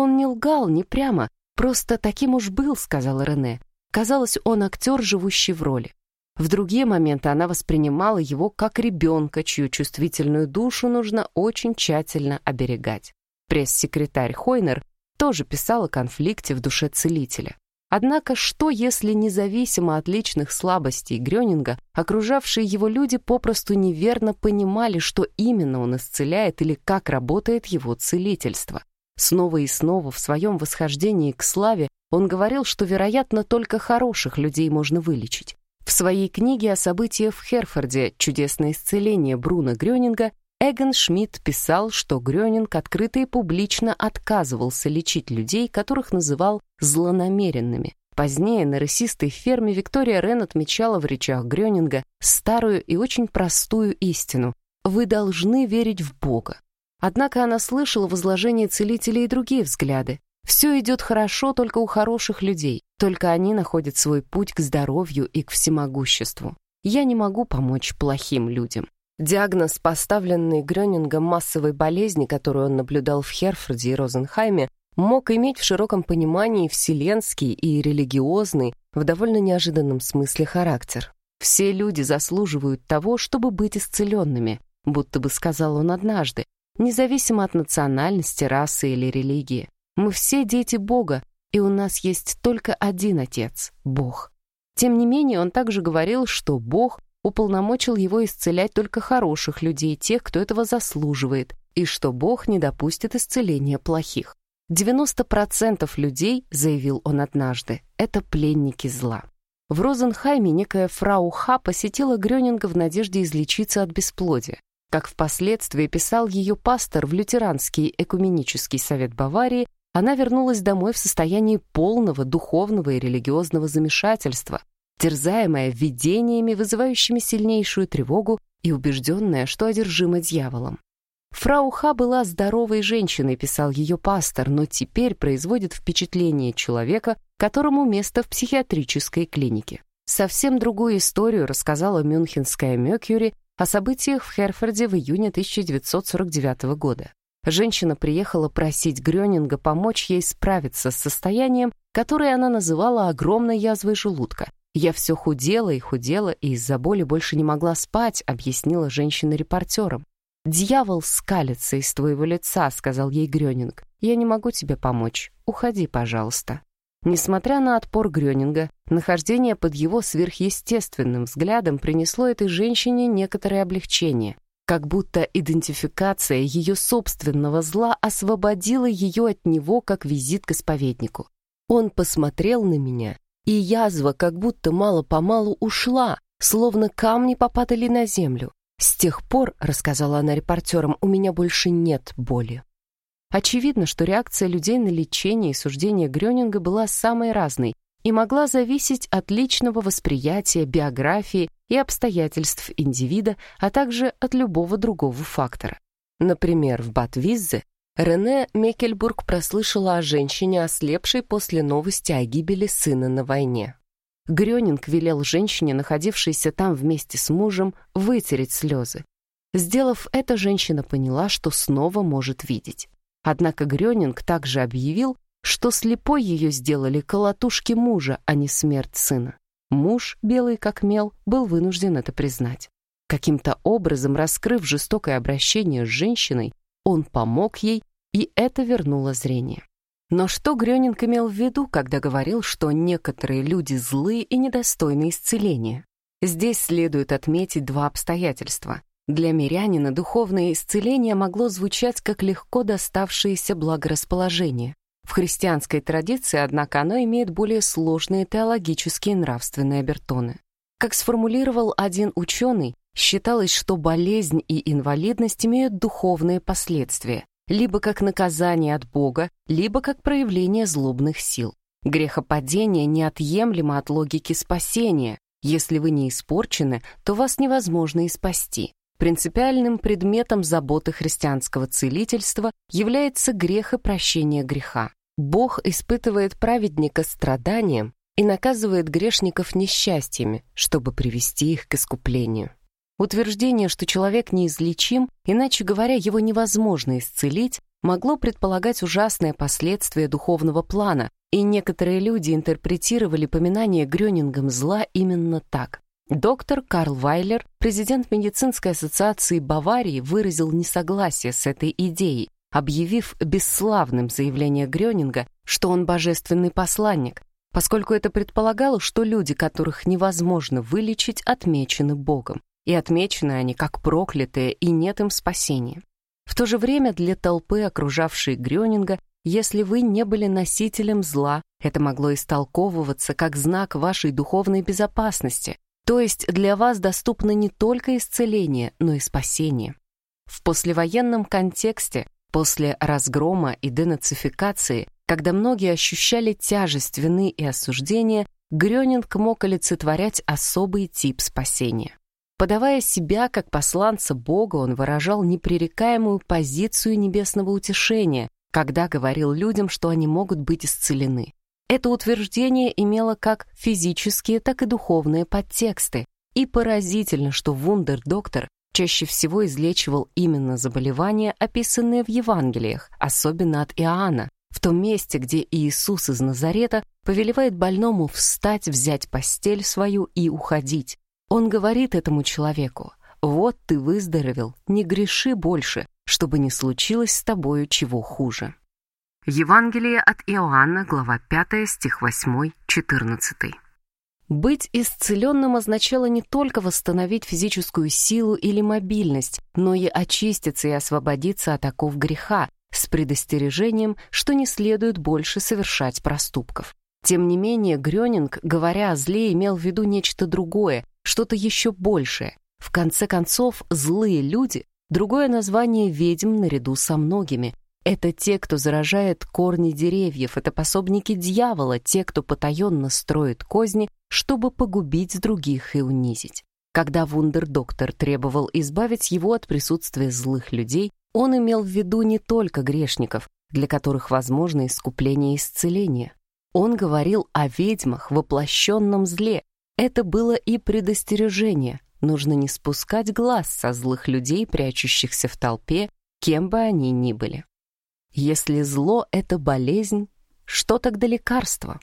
«Он не лгал, не прямо, просто таким уж был», — сказала Рене. Казалось, он актер, живущий в роли. В другие моменты она воспринимала его как ребенка, чью чувствительную душу нужно очень тщательно оберегать. Пресс-секретарь Хойнер тоже писал о конфликте в душе целителя. Однако что, если независимо от личных слабостей Грёнинга, окружавшие его люди попросту неверно понимали, что именно он исцеляет или как работает его целительство? Снова и снова в своем восхождении к славе он говорил, что, вероятно, только хороших людей можно вылечить. В своей книге о событиях в Херфорде «Чудесное исцеление» Бруно Грёнинга Эгон Шмидт писал, что Грёнинг открыто и публично отказывался лечить людей, которых называл злонамеренными. Позднее на рысистой ферме Виктория Рен отмечала в речах Грёнинга старую и очень простую истину «Вы должны верить в Бога». Однако она слышала возложение целителей и другие взгляды. Все идет хорошо только у хороших людей, только они находят свой путь к здоровью и к всемогуществу. Я не могу помочь плохим людям. Диагноз, поставленный Грёнингом массовой болезни, которую он наблюдал в Херфорде и Розенхайме, мог иметь в широком понимании вселенский и религиозный, в довольно неожиданном смысле характер. «Все люди заслуживают того, чтобы быть исцеленными», будто бы сказал он однажды, независимо от национальности, расы или религии. Мы все дети Бога, и у нас есть только один Отец — Бог. Тем не менее, он также говорил, что Бог уполномочил его исцелять только хороших людей, тех, кто этого заслуживает, и что Бог не допустит исцеления плохих. 90% людей, заявил он однажды, это пленники зла. В Розенхайме некая фрау Ха посетила Грёнинга в надежде излечиться от бесплодия. Как впоследствии писал ее пастор в лютеранский экуменический совет Баварии, она вернулась домой в состоянии полного духовного и религиозного замешательства, терзаемая видениями, вызывающими сильнейшую тревогу и убежденная, что одержима дьяволом. Фрау Ха была здоровой женщиной, писал ее пастор, но теперь производит впечатление человека, которому место в психиатрической клинике. Совсем другую историю рассказала мюнхенская Мёкюри о событиях в Херфорде в июне 1949 года. Женщина приехала просить Грёнинга помочь ей справиться с состоянием, которое она называла огромной язвой желудка, «Я все худела и худела, и из-за боли больше не могла спать», — объяснила женщина репортерам. «Дьявол скалится из твоего лица», — сказал ей Грёнинг. «Я не могу тебе помочь. Уходи, пожалуйста». Несмотря на отпор Грёнинга, нахождение под его сверхъестественным взглядом принесло этой женщине некоторое облегчение. как будто идентификация ее собственного зла освободила ее от него, как визит к исповеднику. Он посмотрел на меня, и язва как будто мало-помалу ушла, словно камни попадали на землю. С тех пор, рассказала она репортерам, у меня больше нет боли. Очевидно, что реакция людей на лечение и суждение Грёнинга была самой разной и могла зависеть от личного восприятия, биографии и обстоятельств индивида, а также от любого другого фактора. Например, в Батвиззе Рене Мекельбург прослышала о женщине, ослепшей после новости о гибели сына на войне. Грёнинг велел женщине, находившейся там вместе с мужем, вытереть слезы. Сделав это, женщина поняла, что снова может видеть. Однако Грёнинг также объявил, что слепой ее сделали колотушки мужа, а не смерть сына. Муж, белый как мел, был вынужден это признать. Каким-то образом, раскрыв жестокое обращение с женщиной, он помог ей, и это вернуло зрение. Но что Грёнинг имел в виду, когда говорил, что некоторые люди злые и недостойны исцеления? Здесь следует отметить два обстоятельства. Для мирянина духовное исцеление могло звучать как легко доставшееся благорасположение. В христианской традиции, однако, оно имеет более сложные теологические и нравственные обертоны. Как сформулировал один ученый, считалось, что болезнь и инвалидность имеют духовные последствия, либо как наказание от Бога, либо как проявление злобных сил. Грехопадение неотъемлемо от логики спасения. Если вы не испорчены, то вас невозможно и спасти. Принципиальным предметом заботы христианского целительства является грех и прощение греха. Бог испытывает праведника страданием и наказывает грешников несчастьями, чтобы привести их к искуплению. Утверждение, что человек неизлечим, иначе говоря, его невозможно исцелить, могло предполагать ужасные последствия духовного плана, и некоторые люди интерпретировали поминание Грёнингом зла именно так. Доктор Карл Вайлер, президент медицинской ассоциации Баварии, выразил несогласие с этой идеей, объявив бесславным заявление Грёнинга, что он божественный посланник, поскольку это предполагало, что люди, которых невозможно вылечить, отмечены Богом, и отмечены они как проклятые, и нет им спасения. В то же время для толпы, окружавшей Грёнинга, если вы не были носителем зла, это могло истолковываться как знак вашей духовной безопасности, то есть для вас доступно не только исцеление, но и спасение. В послевоенном контексте, после разгрома и денацификации, когда многие ощущали тяжесть вины и осуждения, Грёнинг мог олицетворять особый тип спасения. Подавая себя как посланца Бога, он выражал непререкаемую позицию небесного утешения, когда говорил людям, что они могут быть исцелены. Это утверждение имело как физические, так и духовные подтексты. И поразительно, что вундер-доктор чаще всего излечивал именно заболевания, описанные в Евангелиях, особенно от Иоанна, в том месте, где Иисус из Назарета повелевает больному встать, взять постель свою и уходить. Он говорит этому человеку, «Вот ты выздоровел, не греши больше, чтобы не случилось с тобою чего хуже». Евангелие от Иоанна, глава 5, стих 8, 14. Быть исцеленным означало не только восстановить физическую силу или мобильность, но и очиститься и освободиться от оков греха, с предостережением, что не следует больше совершать проступков. Тем не менее, Грёнинг, говоря о зле, имел в виду нечто другое, что-то еще большее. В конце концов, злые люди — другое название ведьм наряду со многими, это те, кто заражает корни деревьев, это пособники дьявола, те, кто потаенно строит козни, чтобы погубить других и унизить. Когда вундердоктор требовал избавить его от присутствия злых людей, он имел в виду не только грешников, для которых возможно искупление и исцеление. Он говорил о ведьмах, воплощенном зле. Это было и предостережение. Нужно не спускать глаз со злых людей, прячущихся в толпе, кем бы они ни были. Если зло — это болезнь, что тогда лекарство?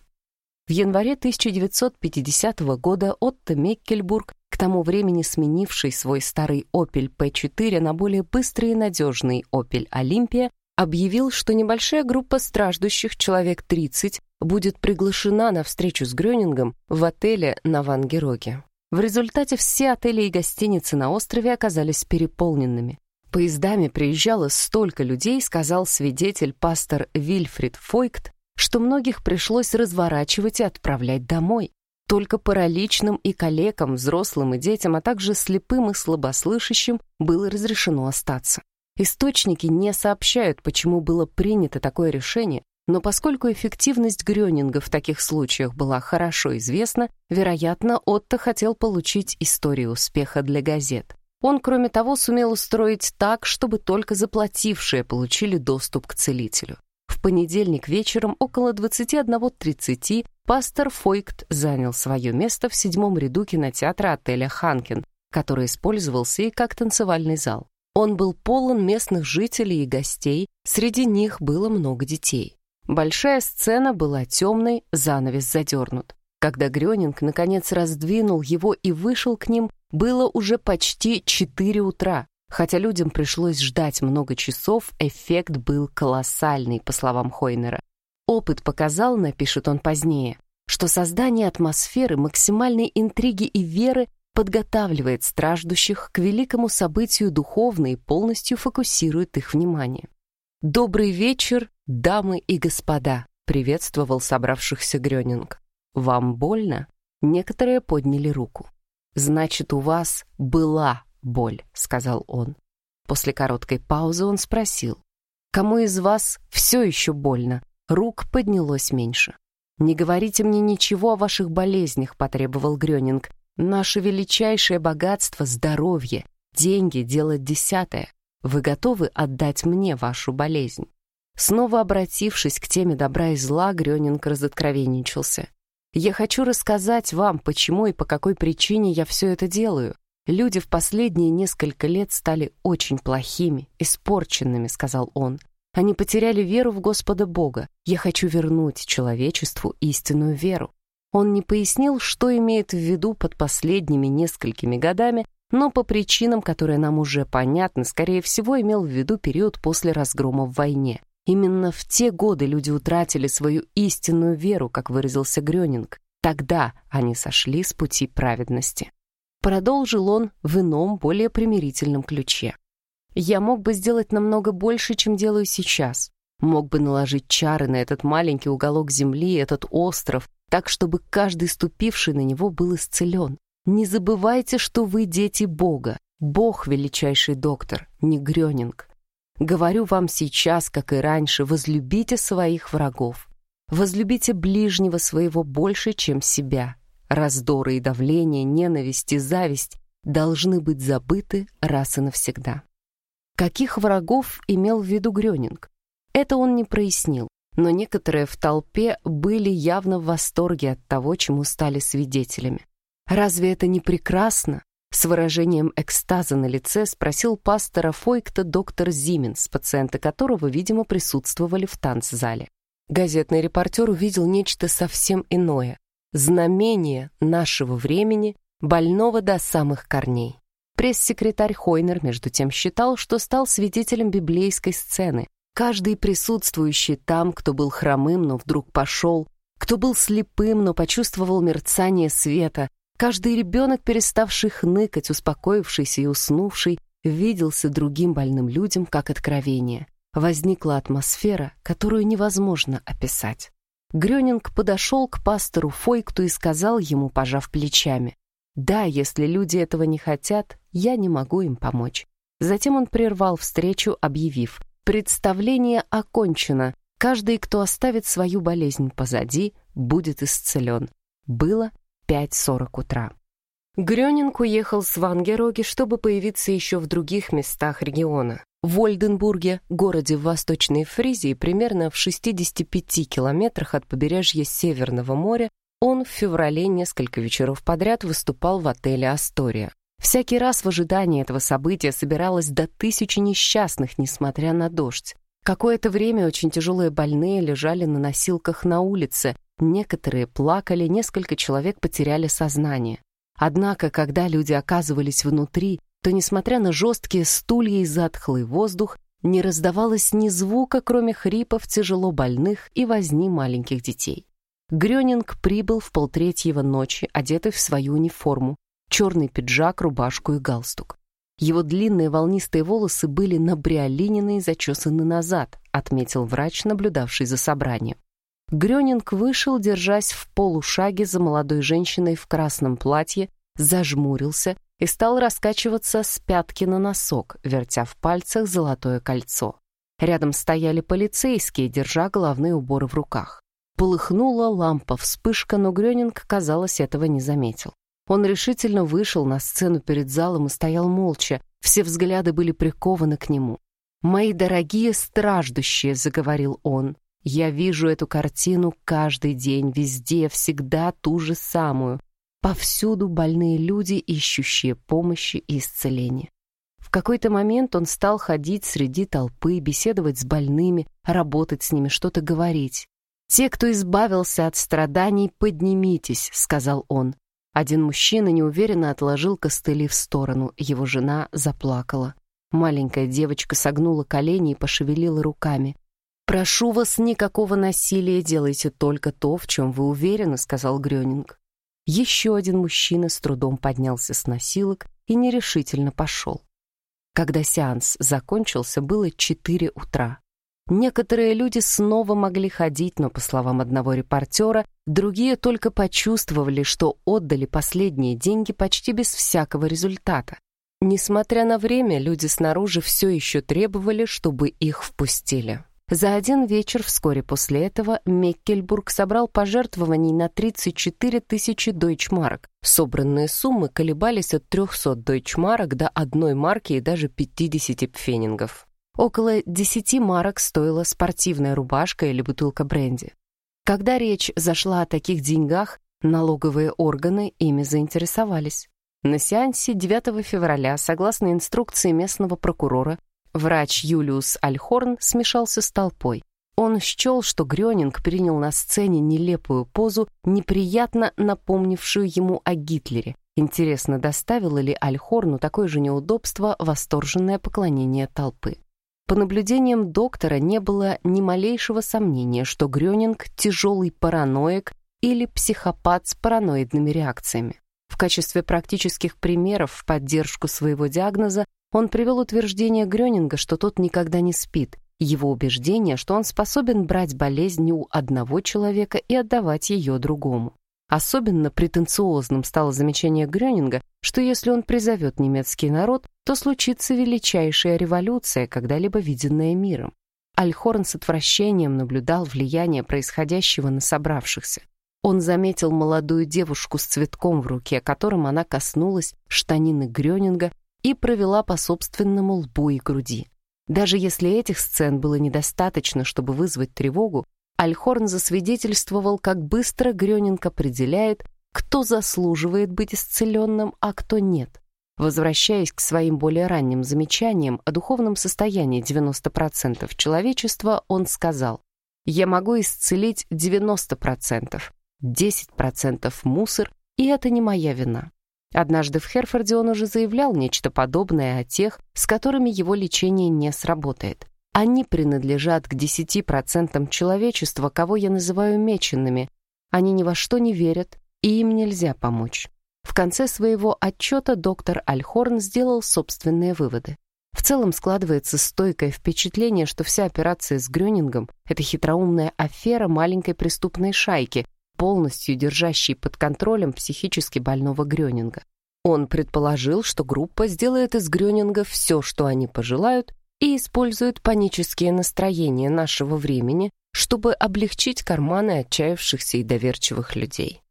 В январе 1950 года Отто Меккельбург, к тому времени сменивший свой старый Opel P4 на более быстрый и надежный Opel Olympia, объявил, что небольшая группа страждущих, человек 30, будет приглашена на встречу с Грёнингом в отеле на Вангероге. В результате все отели и гостиницы на острове оказались переполненными. Поездами приезжало столько людей, сказал свидетель пастор Вильфрид Фойкт, что многих пришлось разворачивать и отправлять домой. Только параличным и калекам, взрослым и детям, а также слепым и слабослышащим было разрешено остаться. Источники не сообщают, почему было принято такое решение, но поскольку эффективность Грёнинга в таких случаях была хорошо известна, вероятно, Отто хотел получить историю успеха для газет. Он, кроме того, сумел устроить так, чтобы только заплатившие получили доступ к целителю. В понедельник вечером около 21.30 пастор Фойкт занял свое место в седьмом ряду кинотеатра отеля «Ханкин», который использовался и как танцевальный зал. Он был полон местных жителей и гостей, среди них было много детей. Большая сцена была темной, занавес задернут. Когда Грёнинг наконец раздвинул его и вышел к ним, было уже почти 4 утра. Хотя людям пришлось ждать много часов, эффект был колоссальный, по словам Хойнера. Опыт показал, напишет он позднее, что создание атмосферы максимальной интриги и веры подготавливает страждущих к великому событию духовно и полностью фокусирует их внимание. «Добрый вечер, дамы и господа», — приветствовал собравшихся Грёнинг. «Вам больно?» Некоторые подняли руку. «Значит, у вас была боль», — сказал он. После короткой паузы он спросил. «Кому из вас все еще больно?» Рук поднялось меньше. «Не говорите мне ничего о ваших болезнях», — потребовал Грёнинг. «Наше величайшее богатство — здоровье. Деньги — дело десятое. Вы готовы отдать мне вашу болезнь?» Снова обратившись к теме добра и зла, Грёнинг разоткровенничался. «Я хочу рассказать вам, почему и по какой причине я все это делаю. Люди в последние несколько лет стали очень плохими, испорченными», — сказал он. «Они потеряли веру в Господа Бога. Я хочу вернуть человечеству истинную веру». Он не пояснил, что имеет в виду под последними несколькими годами, но по причинам, которые нам уже понятны, скорее всего, имел в виду период после разгрома в войне. Именно в те годы люди утратили свою истинную веру, как выразился Грёнинг. Тогда они сошли с пути праведности. Продолжил он в ином, более примирительном ключе. «Я мог бы сделать намного больше, чем делаю сейчас. Мог бы наложить чары на этот маленький уголок земли, этот остров, так, чтобы каждый ступивший на него был исцелен. Не забывайте, что вы дети Бога. Бог — величайший доктор, не Грёнинг. Говорю вам сейчас, как и раньше, возлюбите своих врагов. Возлюбите ближнего своего больше, чем себя. Раздоры и давление, ненависть и зависть должны быть забыты раз и навсегда. Каких врагов имел в виду Грёнинг? Это он не прояснил, но некоторые в толпе были явно в восторге от того, чему стали свидетелями. «Разве это не прекрасно?» С выражением экстаза на лице спросил пастора Фойкта доктор Зименс, пациенты которого, видимо, присутствовали в танцзале. Газетный репортер увидел нечто совсем иное. Знамение нашего времени, больного до самых корней. Пресс-секретарь Хойнер, между тем, считал, что стал свидетелем библейской сцены. Каждый присутствующий там, кто был хромым, но вдруг пошел, кто был слепым, но почувствовал мерцание света, Каждый ребенок, переставший хныкать, успокоившийся и уснувший, виделся другим больным людям как откровение. Возникла атмосфера, которую невозможно описать. Грёнинг подошел к пастору Фойкту и сказал ему, пожав плечами, «Да, если люди этого не хотят, я не могу им помочь». Затем он прервал встречу, объявив, «Представление окончено. Каждый, кто оставит свою болезнь позади, будет исцелен». Было 5.40 утра. Грёнинг уехал с Вангероги, чтобы появиться еще в других местах региона. В Ольденбурге, городе в Восточной Фризии, примерно в 65 километрах от побережья Северного моря, он в феврале несколько вечеров подряд выступал в отеле «Астория». Всякий раз в ожидании этого события собиралось до тысячи несчастных, несмотря на дождь. Какое-то время очень тяжелые больные лежали на носилках на улице, Некоторые плакали, несколько человек потеряли сознание. Однако, когда люди оказывались внутри, то, несмотря на жесткие стулья и затхлый воздух, не раздавалось ни звука, кроме хрипов тяжело больных и возни маленьких детей. Грёнинг прибыл в полтретьего ночи, одетый в свою униформу. черный пиджак, рубашку и галстук. Его длинные волнистые волосы были набриолинены и зачесаны назад, отметил врач, наблюдавший за собранием. Грёнинг вышел, держась в полушаге за молодой женщиной в красном платье, зажмурился и стал раскачиваться с пятки на носок, вертя в пальцах золотое кольцо. Рядом стояли полицейские, держа головные уборы в руках. Полыхнула лампа, вспышка, но Грёнинг, казалось, этого не заметил. Он решительно вышел на сцену перед залом и стоял молча, все взгляды были прикованы к нему. «Мои дорогие страждущие», — заговорил он, — «я вижу эту картину каждый день, везде, всегда ту же самую. Повсюду больные люди, ищущие помощи и исцеления. В какой-то момент он стал ходить среди толпы, беседовать с больными, работать с ними, что-то говорить. «Те, кто избавился от страданий, поднимитесь», — сказал он. Один мужчина неуверенно отложил костыли в сторону, его жена заплакала. Маленькая девочка согнула колени и пошевелила руками. «Прошу вас, никакого насилия, делайте только то, в чем вы уверены», — сказал Грёнинг. Еще один мужчина с трудом поднялся с носилок и нерешительно пошел. Когда сеанс закончился, было четыре утра. Некоторые люди снова могли ходить, но, по словам одного репортера, другие только почувствовали, что отдали последние деньги почти без всякого результата. Несмотря на время, люди снаружи все еще требовали, чтобы их впустили. За один вечер вскоре после этого Меккельбург собрал пожертвований на 34 тысячи дойчмарок. Собранные суммы колебались от 300 дойчмарок до одной марки и даже 50 пфенингов. Около 10 марок стоила спортивная рубашка или бутылка бренди. Когда речь зашла о таких деньгах, налоговые органы ими заинтересовались. На сеансе 9 февраля, согласно инструкции местного прокурора, Врач Юлиус Альхорн смешался с толпой. Он счел, что Грёнинг принял на сцене нелепую позу, неприятно напомнившую ему о Гитлере. Интересно, доставило ли Альхорну такое же неудобство восторженное поклонение толпы? По наблюдениям доктора не было ни малейшего сомнения, что Грёнинг — тяжелый параноик или психопат с параноидными реакциями. В качестве практических примеров в поддержку своего диагноза он привел утверждение Грёнинга, что тот никогда не спит, его убеждение, что он способен брать болезнь у одного человека и отдавать ее другому. Особенно претенциозным стало замечание Грёнинга, что если он призовет немецкий народ, то случится величайшая революция, когда-либо виденная миром. Альхорн с отвращением наблюдал влияние происходящего на собравшихся. Он заметил молодую девушку с цветком в руке, которым она коснулась штанины Грёнинга и провела по собственному лбу и груди. Даже если этих сцен было недостаточно, чтобы вызвать тревогу, Альхорн засвидетельствовал, как быстро Грёнинг определяет, кто заслуживает быть исцеленным, а кто нет. Возвращаясь к своим более ранним замечаниям о духовном состоянии 90% человечества, он сказал, «Я могу исцелить 90%, 10% мусор, и это не моя вина. Однажды в Херфорде он уже заявлял нечто подобное о тех, с которыми его лечение не сработает. Они принадлежат к 10% человечества, кого я называю меченными. Они ни во что не верят, и им нельзя помочь. В конце своего отчета доктор Альхорн сделал собственные выводы. В целом складывается стойкое впечатление, что вся операция с Грёнингом — это хитроумная афера маленькой преступной шайки, полностью держащий под контролем психически больного Грёнинга. Он предположил, что группа сделает из Грёнинга все, что они пожелают, и использует панические настроения нашего времени, чтобы облегчить карманы отчаявшихся и доверчивых людей.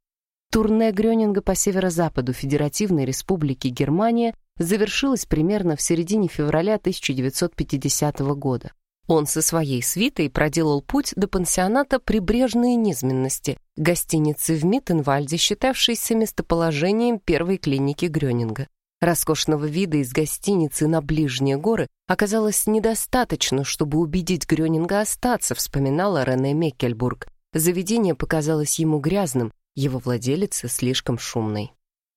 Турне Грёнинга по северо-западу Федеративной Республики Германия завершилось примерно в середине февраля 1950 года. Он со своей свитой проделал путь до пансионата «Прибрежные низменности», гостиницы в Миттенвальде, считавшейся местоположением первой клиники Грёнинга. Роскошного вида из гостиницы на ближние горы оказалось недостаточно, чтобы убедить Грёнинга остаться, вспоминала Рене Меккельбург. Заведение показалось ему грязным, его владелица слишком шумной.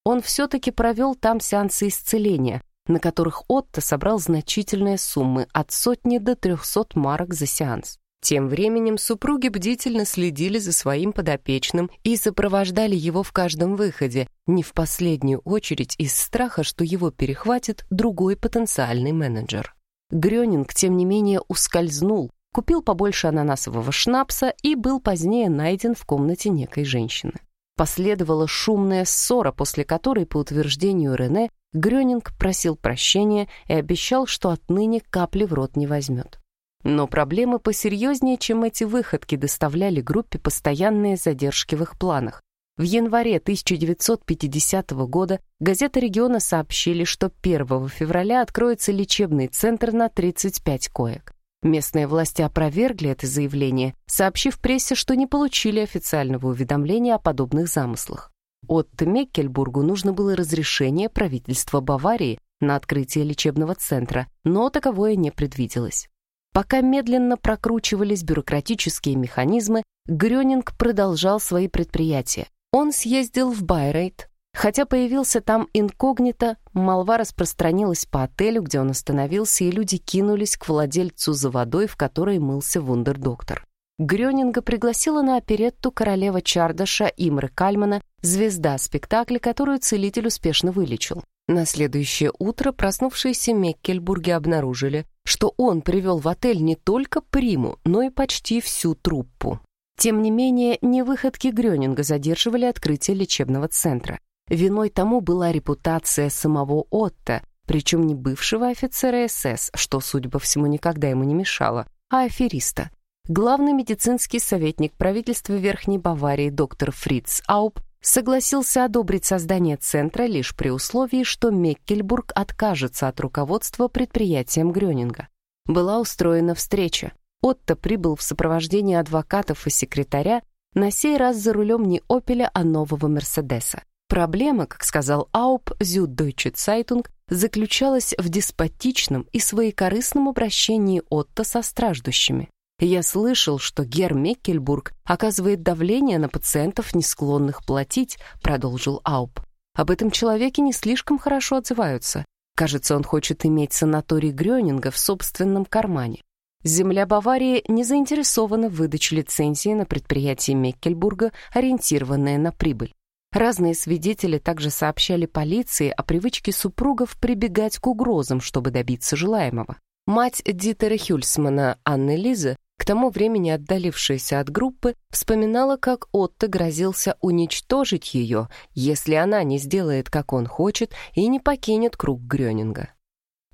Он все-таки провел там сеансы исцеления, на которых Отто собрал значительные суммы от сотни до трехсот марок за сеанс. Тем временем супруги бдительно следили за своим подопечным и сопровождали его в каждом выходе, не в последнюю очередь из страха, что его перехватит другой потенциальный менеджер. Грёнинг, тем не менее, ускользнул, купил побольше ананасового шнапса и был позднее найден в комнате некой женщины. Последовала шумная ссора, после которой, по утверждению Рене, Грёнинг просил прощения и обещал, что отныне капли в рот не возьмет. Но проблемы посерьезнее, чем эти выходки, доставляли группе постоянные задержки в их планах. В январе 1950 года газета региона сообщили, что 1 февраля откроется лечебный центр на 35 коек. Местные власти опровергли это заявление, сообщив прессе, что не получили официального уведомления о подобных замыслах. Отто Меккельбургу нужно было разрешение правительства Баварии на открытие лечебного центра, но таковое не предвиделось. Пока медленно прокручивались бюрократические механизмы, Грёнинг продолжал свои предприятия. Он съездил в Байрейт. Хотя появился там инкогнито, молва распространилась по отелю, где он остановился, и люди кинулись к владельцу за водой, в которой мылся вундердоктор. Грёнинга пригласила на оперетту королева Чардаша Имры Кальмана, звезда спектакля, которую целитель успешно вылечил. На следующее утро проснувшиеся Меккельбурги обнаружили, что он привел в отель не только приму, но и почти всю труппу. Тем не менее, не выходки Грёнинга задерживали открытие лечебного центра. Виной тому была репутация самого Отто, причем не бывшего офицера СС, что, судя по всему, никогда ему не мешало, а афериста. Главный медицинский советник правительства Верхней Баварии доктор Фриц Ауп согласился одобрить создание центра лишь при условии, что Меккельбург откажется от руководства предприятием Грёнинга. Была устроена встреча. Отто прибыл в сопровождении адвокатов и секретаря, на сей раз за рулем не «Опеля», а нового «Мерседеса». Проблема, как сказал Ауп Зюддойче Цайтунг, заключалась в деспотичном и своекорыстном обращении Отто со страждущими. Я слышал, что герр Меккельбург оказывает давление на пациентов, не склонных платить, продолжил Ауп. Об этом человеке не слишком хорошо отзываются. Кажется, он хочет иметь санаторий Грёнинга в собственном кармане. Земля Баварии не заинтересована в выдаче лицензии на предприятие Меккельбурга, ориентированное на прибыль. Разные свидетели также сообщали полиции о привычке супругов прибегать к угрозам, чтобы добиться желаемого. Мать Дитера Хюльсмана, Анны Лиза, к тому времени отдалившаяся от группы, вспоминала, как Отто грозился уничтожить ее, если она не сделает, как он хочет, и не покинет круг Грёнинга.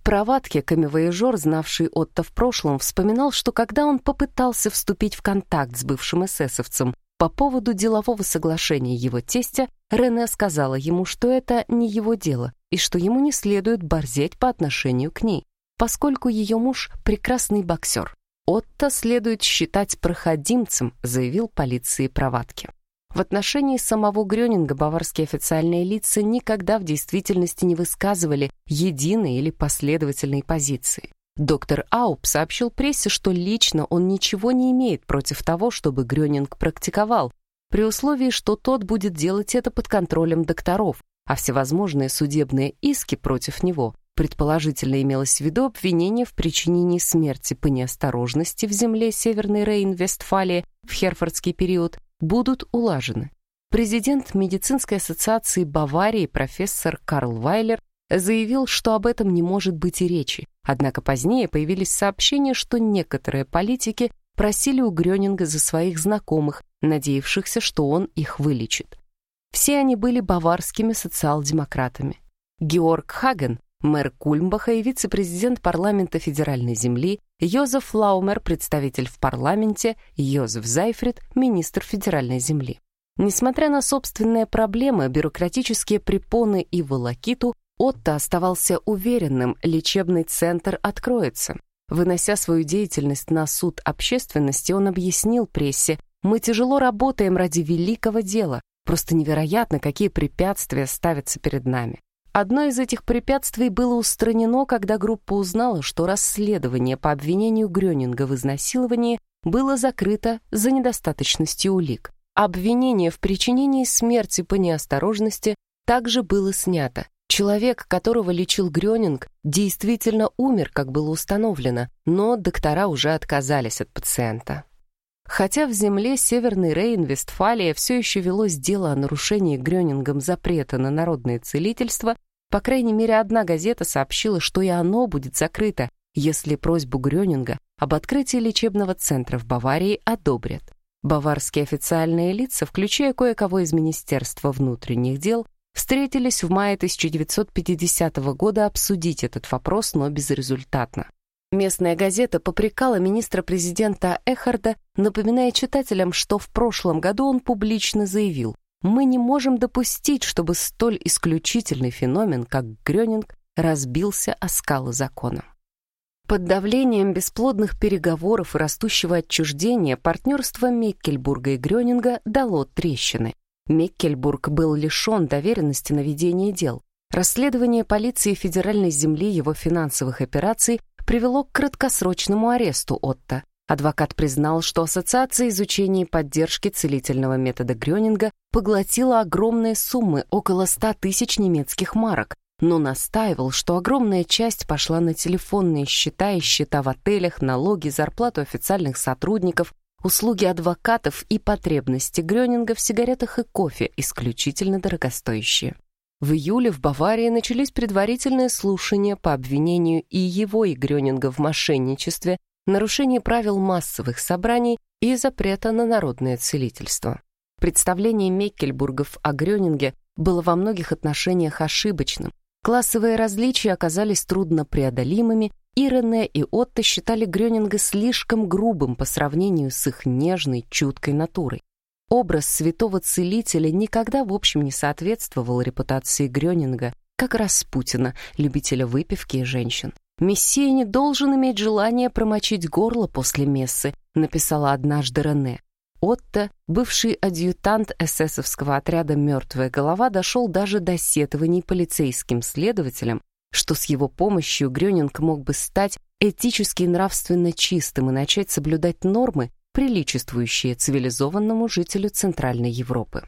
Проватке камевояжер, знавший Отто в прошлом, вспоминал, что когда он попытался вступить в контакт с бывшим эсэсовцем по поводу делового соглашения его тестя, Рене сказала ему, что это не его дело и что ему не следует борзеть по отношению к ней, поскольку ее муж — прекрасный боксер. Отто следует считать проходимцем, заявил полиции Проватки. В отношении самого Грёнинга баварские официальные лица никогда в действительности не высказывали единой или последовательной позиции. Доктор Ауп сообщил прессе, что лично он ничего не имеет против того, чтобы Грёнинг практиковал, при условии, что тот будет делать это под контролем докторов, а всевозможные судебные иски против него Предположительно имелось в виду обвинение в причинении смерти по неосторожности в земле Северной Рейн-Вестфалии в Херфордский период будут улажены. Президент медицинской ассоциации Баварии профессор Карл Вайлер заявил, что об этом не может быть и речи. Однако позднее появились сообщения, что некоторые политики просили у Грёнинга за своих знакомых, надеявшихся, что он их вылечит. Все они были баварскими социал-демократами. Георг Хаген, мэр Кульмбаха и вице-президент парламента федеральной земли, Йозеф Лаумер, представитель в парламенте, Йозеф Зайфрид, министр федеральной земли. Несмотря на собственные проблемы, бюрократические препоны и волокиту, Отто оставался уверенным, лечебный центр откроется. Вынося свою деятельность на суд общественности, он объяснил прессе, «Мы тяжело работаем ради великого дела. Просто невероятно, какие препятствия ставятся перед нами. Одно из этих препятствий было устранено, когда группа узнала, что расследование по обвинению Грёнинга в изнасиловании было закрыто за недостаточностью улик. Обвинение в причинении смерти по неосторожности также было снято. Человек, которого лечил Грёнинг, действительно умер, как было установлено, но доктора уже отказались от пациента. Хотя в земле Северный Рейн-Вестфалия все еще велось дело о нарушении Грёнингом запрета на народное целительство, по крайней мере, одна газета сообщила, что и оно будет закрыто, если просьбу Грёнинга об открытии лечебного центра в Баварии одобрят. Баварские официальные лица, включая кое-кого из Министерства внутренних дел, встретились в мае 1950 года обсудить этот вопрос, но безрезультатно. Местная газета попрекала министра-президента Эхарда, напоминая читателям, что в прошлом году он публично заявил «Мы не можем допустить, чтобы столь исключительный феномен, как Грёнинг, разбился о скалы закона». Под давлением бесплодных переговоров и растущего отчуждения партнерство Меккельбурга и Грёнинга дало трещины. Меккельбург был лишен доверенности на ведение дел. Расследование полиции федеральной земли его финансовых операций привело к краткосрочному аресту Отто. Адвокат признал, что Ассоциация изучения и поддержки целительного метода Грёнинга поглотила огромные суммы, около 100 тысяч немецких марок, но настаивал, что огромная часть пошла на телефонные счета и счета в отелях, налоги, зарплату официальных сотрудников, услуги адвокатов и потребности Грёнинга в сигаретах и кофе, исключительно дорогостоящие. В июле в Баварии начались предварительные слушания по обвинению и его, и Грёнинга в мошенничестве, нарушении правил массовых собраний и запрета на народное целительство. Представление Меккельбургов о Грёнинге было во многих отношениях ошибочным, Классовые различия оказались труднопреодолимыми, и Рене и Отто считали Грёнинга слишком грубым по сравнению с их нежной, чуткой натурой. Образ святого целителя никогда в общем не соответствовал репутации Грёнинга, как Распутина, любителя выпивки и женщин. «Мессия не должен иметь желание промочить горло после мессы», написала однажды Рене. Отто, бывший адъютант эсэсовского отряда «Мертвая голова», дошел даже до сетований полицейским следователям, что с его помощью Грёнинг мог бы стать этически и нравственно чистым и начать соблюдать нормы, приличествующие цивилизованному жителю Центральной Европы.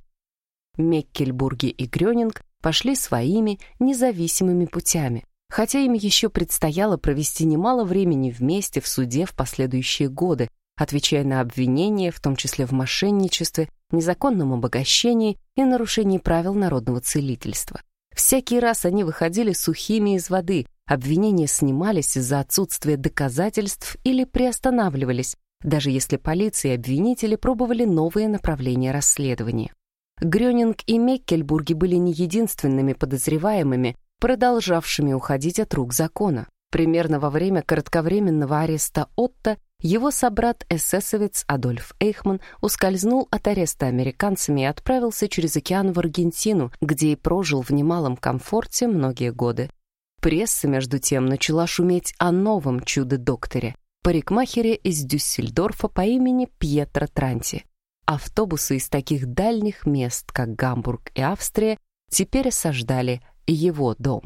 Меккельбурги и Грёнинг пошли своими независимыми путями, хотя им еще предстояло провести немало времени вместе в суде в последующие годы, отвечая на обвинения, в том числе в мошенничестве, незаконном обогащении и нарушении правил народного целительства. Всякий раз они выходили сухими из воды, обвинения снимались из-за отсутствия доказательств или приостанавливались, даже если полиция и обвинители пробовали новые направления расследования. Грёнинг и Меккельбурги были не единственными подозреваемыми, продолжавшими уходить от рук закона. Примерно во время кратковременного ареста Отто его собрат-эсэсовец Адольф Эйхман ускользнул от ареста американцами и отправился через океан в Аргентину, где и прожил в немалом комфорте многие годы. Пресса, между тем, начала шуметь о новом чудо-докторе, парикмахере из Дюссельдорфа по имени Пьетро Транти. Автобусы из таких дальних мест, как Гамбург и Австрия, теперь осаждали его дом.